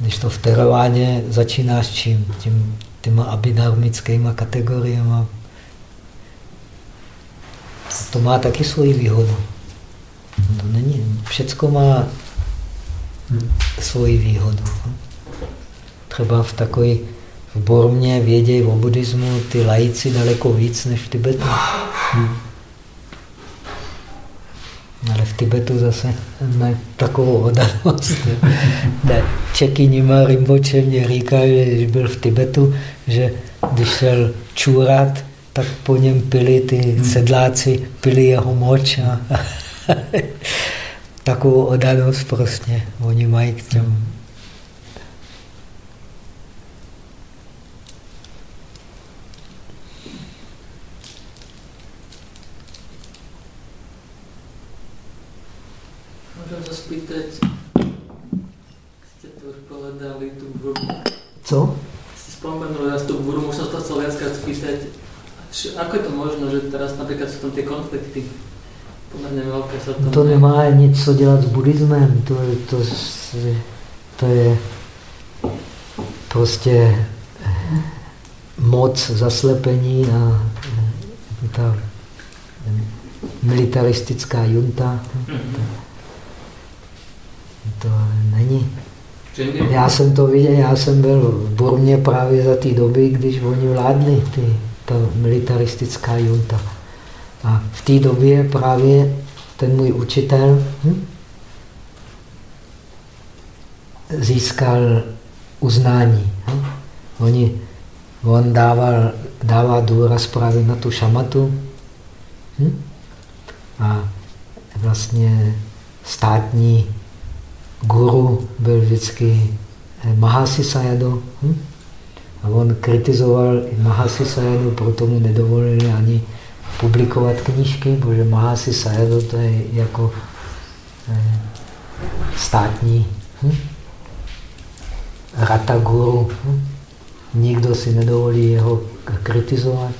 Když to v terováně začíná s čím? Tím, těma abidharmickými kategoriemi. To má taky svoji výhodu. To není. Všecko má svoji výhodu. Třeba v takové v Bormě vědějí o buddhismu ty lajci daleko víc než v Tibetu. Hmm. Ale v Tibetu zase mají takovou oddanost. Čeky Nima Rimboče mě říká, že když byl v Tibetu, že když šel čůrat, tak po něm pili ty hmm. sedláci, pili jeho moč a [LAUGHS] takovou odanost prostě oni mají k. Můžu jste už tu Burmu. Co? Jste spomenuli raz tu Burmu, musím se to chcel viackrát spýtať. Ako je to možno, že teraz například jsou tam ty konflikty to nemá nic co dělat s buddhismem, to, to, to je prostě moc zaslepení a ta militaristická junta. To, to není. Já jsem to viděl, já jsem byl v Burmě právě za té doby, když oni vládli, ty, ta militaristická junta. A v té době právě ten můj učitel hm, získal uznání. Hm? Oni, on dával, dává důraz právě na tu šamatu hm? a vlastně státní guru byl vždycky Mahasi Sayadaw. Hm? A on kritizoval Mahasi Sayadaw, proto mu nedovolili ani publikovat knížky, protože Mahasi Sayadaw to je jako eh, státní hm? rata guru. Hm? Nikdo si nedovolí jeho kritizovat.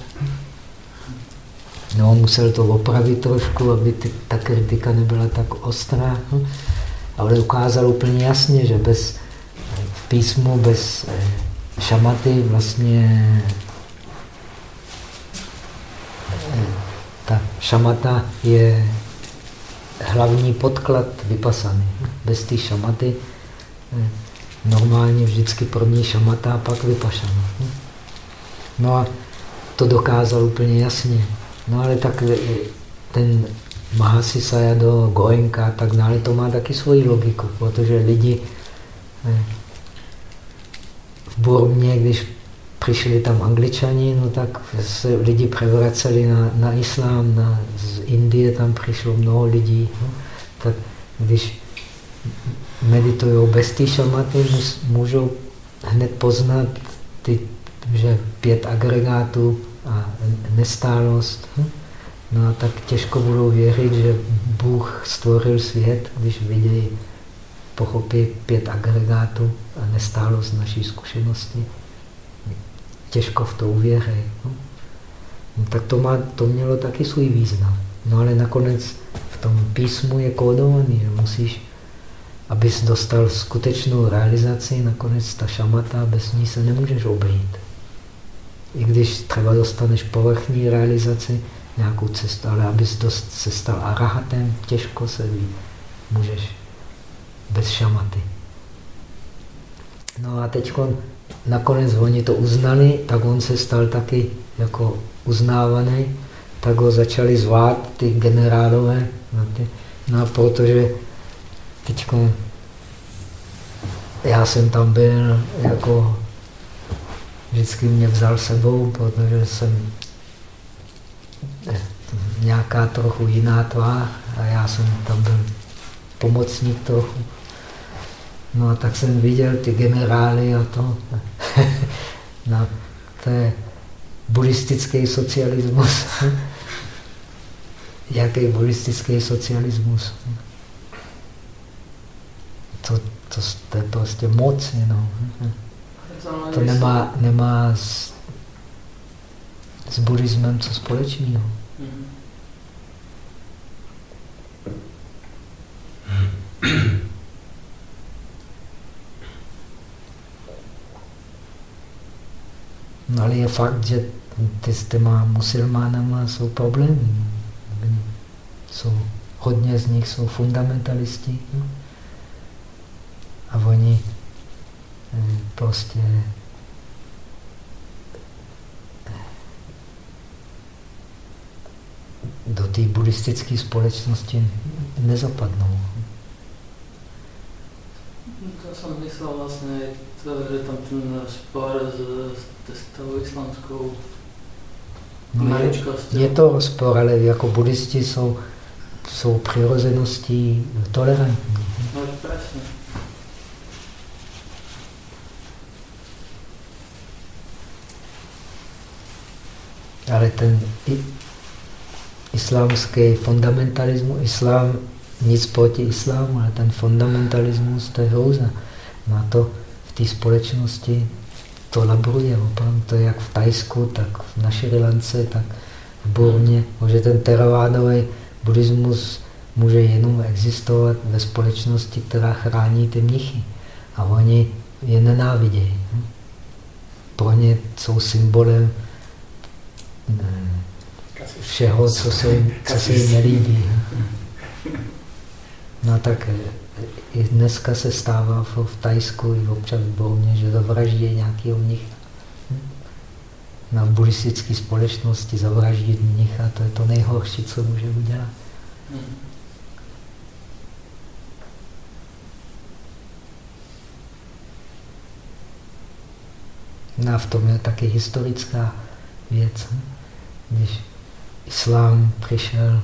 No, musel to opravit trošku, aby ty, ta kritika nebyla tak ostrá. Hm? Ale ukázal úplně jasně, že bez písmu, bez eh, šamaty vlastně ta šamata je hlavní podklad vypasany. Bez té šamaty eh, normálně vždycky první šamata a pak vypašana. No a to dokázal úplně jasně. No ale tak eh, ten Mahasi Sayadaw, Goenka a tak dále, to má taky svoji logiku, protože lidi eh, v Burmě, když přišli tam angličani, no tak se lidi převraceli na, na islám, na, z Indie tam přišlo mnoho lidí. No, tak když meditují bez té šamaty, můžou hned poznat ty, že pět agregátů a nestálost. Hm? No a tak těžko budou věřit, že Bůh stvořil svět, když vidějí, pochopí pět agregátů a nestálost naší zkušenosti těžko v to uvěří. No. No, tak to, má, to mělo taky svůj význam. No ale nakonec v tom písmu je kódovaný, že musíš, abys dostal skutečnou realizaci, nakonec ta šamata, bez ní se nemůžeš obejít. I když třeba dostaneš povrchní realizaci, nějakou cestu, ale abys dost, se stal arahatem, těžko se ví. Můžeš bez šamaty. No a teď nakonec oni to uznali, tak on se stal taky jako uznávaný, tak ho začali zvát ty generálové. No a protože teď já jsem tam byl, jako vždycky mě vzal sebou, protože jsem eh, nějaká trochu jiná tvá a já jsem tam byl pomocník trochu. No a tak jsem viděl ty generály a to. no, to je buddhistický socialismus. [LAUGHS] Jaký buddhistický socialismus? To, to, to je prostě moc jenom. To nemá, nemá s, s buddhismem co společného. Mm-hmm. [CLEARS THROAT] [CLEARS THROAT] No. Ale je fakt, že ty s těma musilmánama jsou problémy. Jsou, hodně z nich jsou fundamentalisti. No. A oni eh, prostě eh, do té buddhistické společnosti nezapadnou. Myslel vlastně, to, že tam ten spor s, s tou islámskou No, je, je to rozpor, ale jako buddhisti jsou, jsou přirozeností tolerantní. No, presne. Ale ten islámský fundamentalismus, islám nic proti islámu, ale ten fundamentalismus, to je hrůza. Má to v té společnosti, to labruje opravdu, to je jak v Tajsku, tak na Šrilance, tak v Burmě. Že ten teravádový buddhismus může jenom existovat ve společnosti, která chrání ty mnichy. A oni je nenávidějí. Pro ně jsou symbolem všeho, co se jim, co se jim nelíbí. No tak eh, i dneska se stává v, v Tajsku i občas v Burmě, že zavraždí nějakého mnicha. Na buddhistické společnosti zavraždit mnicha, to je to nejhorší, co může udělat. No a v tom je taky historická věc. Když islám přišel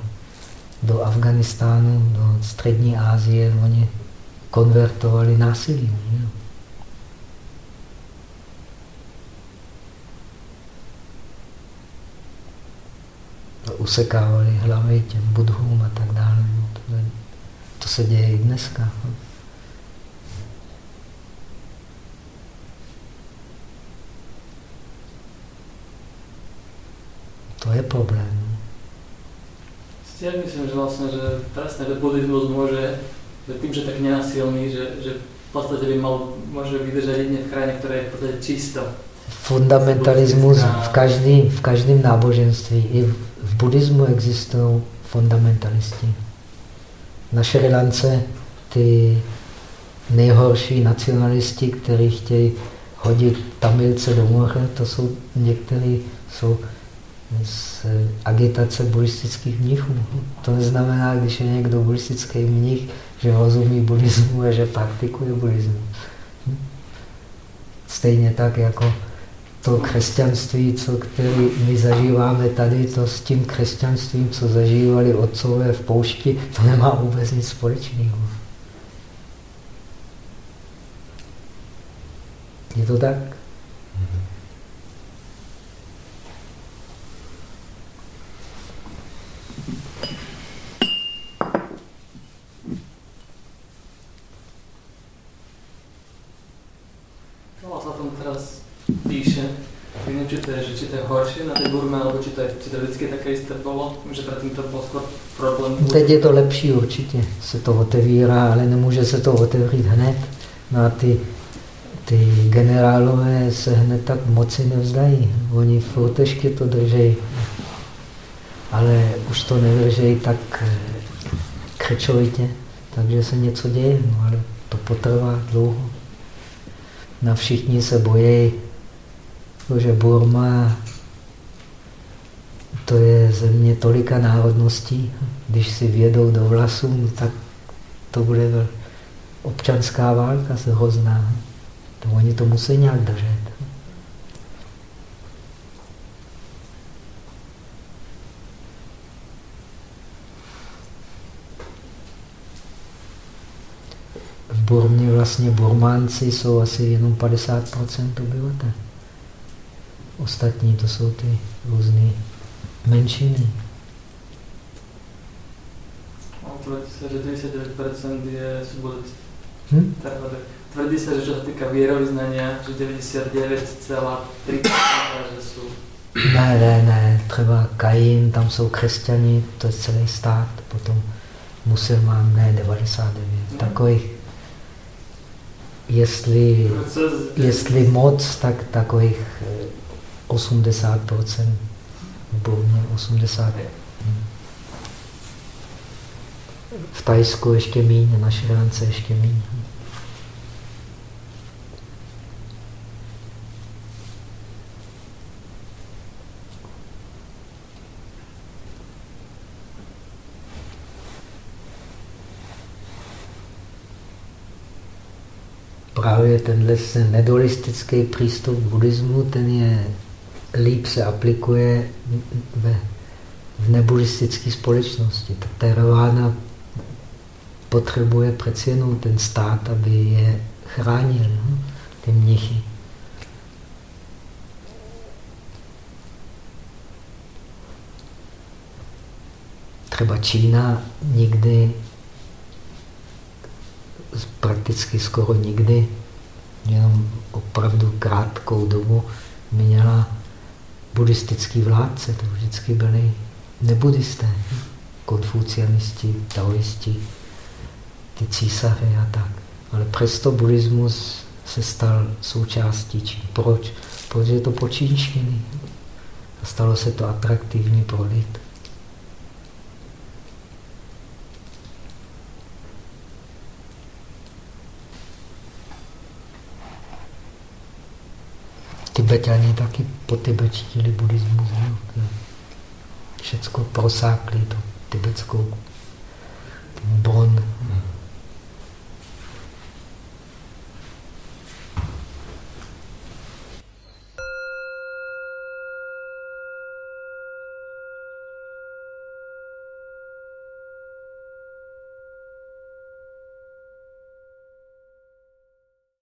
do Afganistánu, do střední Asie, oni konvertovali násilím. Usekávali hlavy těm budhům a tak dále. No, to, to se děje i dneska. To je problém. Ja myslím, že vlastne, že presne, že buddhizmus môže, že tým, že tak nenasilný, že, že v podstate by mal, môže vydržať jedine v krajine, ktoré je v podstate čisto. Fundamentalismus v každém, v každém náboženství, i v, buddhismu existují fundamentalisti. Na Šrilance ty nejhorší nacionalisti, kteří chtějí hodit Tamilce do moře, to jsou někteří jsou z agitace buddhistických mnichů. To neznamená, když je někdo buddhistický mnich, že rozumí buddhismu a že praktikuje buddhismus. Stejně tak jako to křesťanství, co, který my zažíváme tady, to s tím křesťanstvím, co zažívali otcové v poušti, to nemá vůbec nic společného. Je to tak? Vždycky také jisté bylo, že předtím to bylo skoro problém. Teď je to lepší určitě, se to otevírá, ale nemůže se to otevřít hned. No a ty, ty generálové se hned tak moci nevzdají. Oni furt ještě to držejí. Ale už to nedržejí tak eh, křečovitě, takže se něco děje, no ale to potrvá dlouho. Na všichni se bojí, že Burma to je země tolika národností. Když si vědou do vlasů, no tak to bude občanská válka se hrozná. To oni to musí nějak držet. Burmě vlastně Burmánci jsou asi jenom 50% obyvatel. Ostatní to jsou ty různé menšiny. Tvrdí sa, že 99% je subudec. Hm? Tvrdí sa, že čo sa týka vierovýznania, že 99,3% že sú... Ne, ne, ne. Třeba Kajín, tam jsou křesťani, to je celý stát. Potom musulmán, ne, 99. No. Takových, jestli, jestli moc, tak takových 80%. Eh, Burmě 80. V Tajsku ještě míň, na Šránce ještě míň. Právě tenhle nedualistický přístup k buddhismu, ten je líp se aplikuje ve, v nebuddhistické společnosti. Ta Theravada potřebuje přeci jenom ten stát, aby je chránil, no? ty mnichy. Třeba Čína nikdy, prakticky skoro nikdy, jenom opravdu krátkou dobu měla buddhistický vládce. To vždycky byli nebudisté, konfucianisti, taoisti, ty císaře a tak. Ale přesto buddhismus se stal součástí Číny. Proč? Protože je to počínštěný. A stalo se to atraktivní pro lid. Tibetani taky potibetštili buddhismus. Všecko prosákli to tibetskou Bon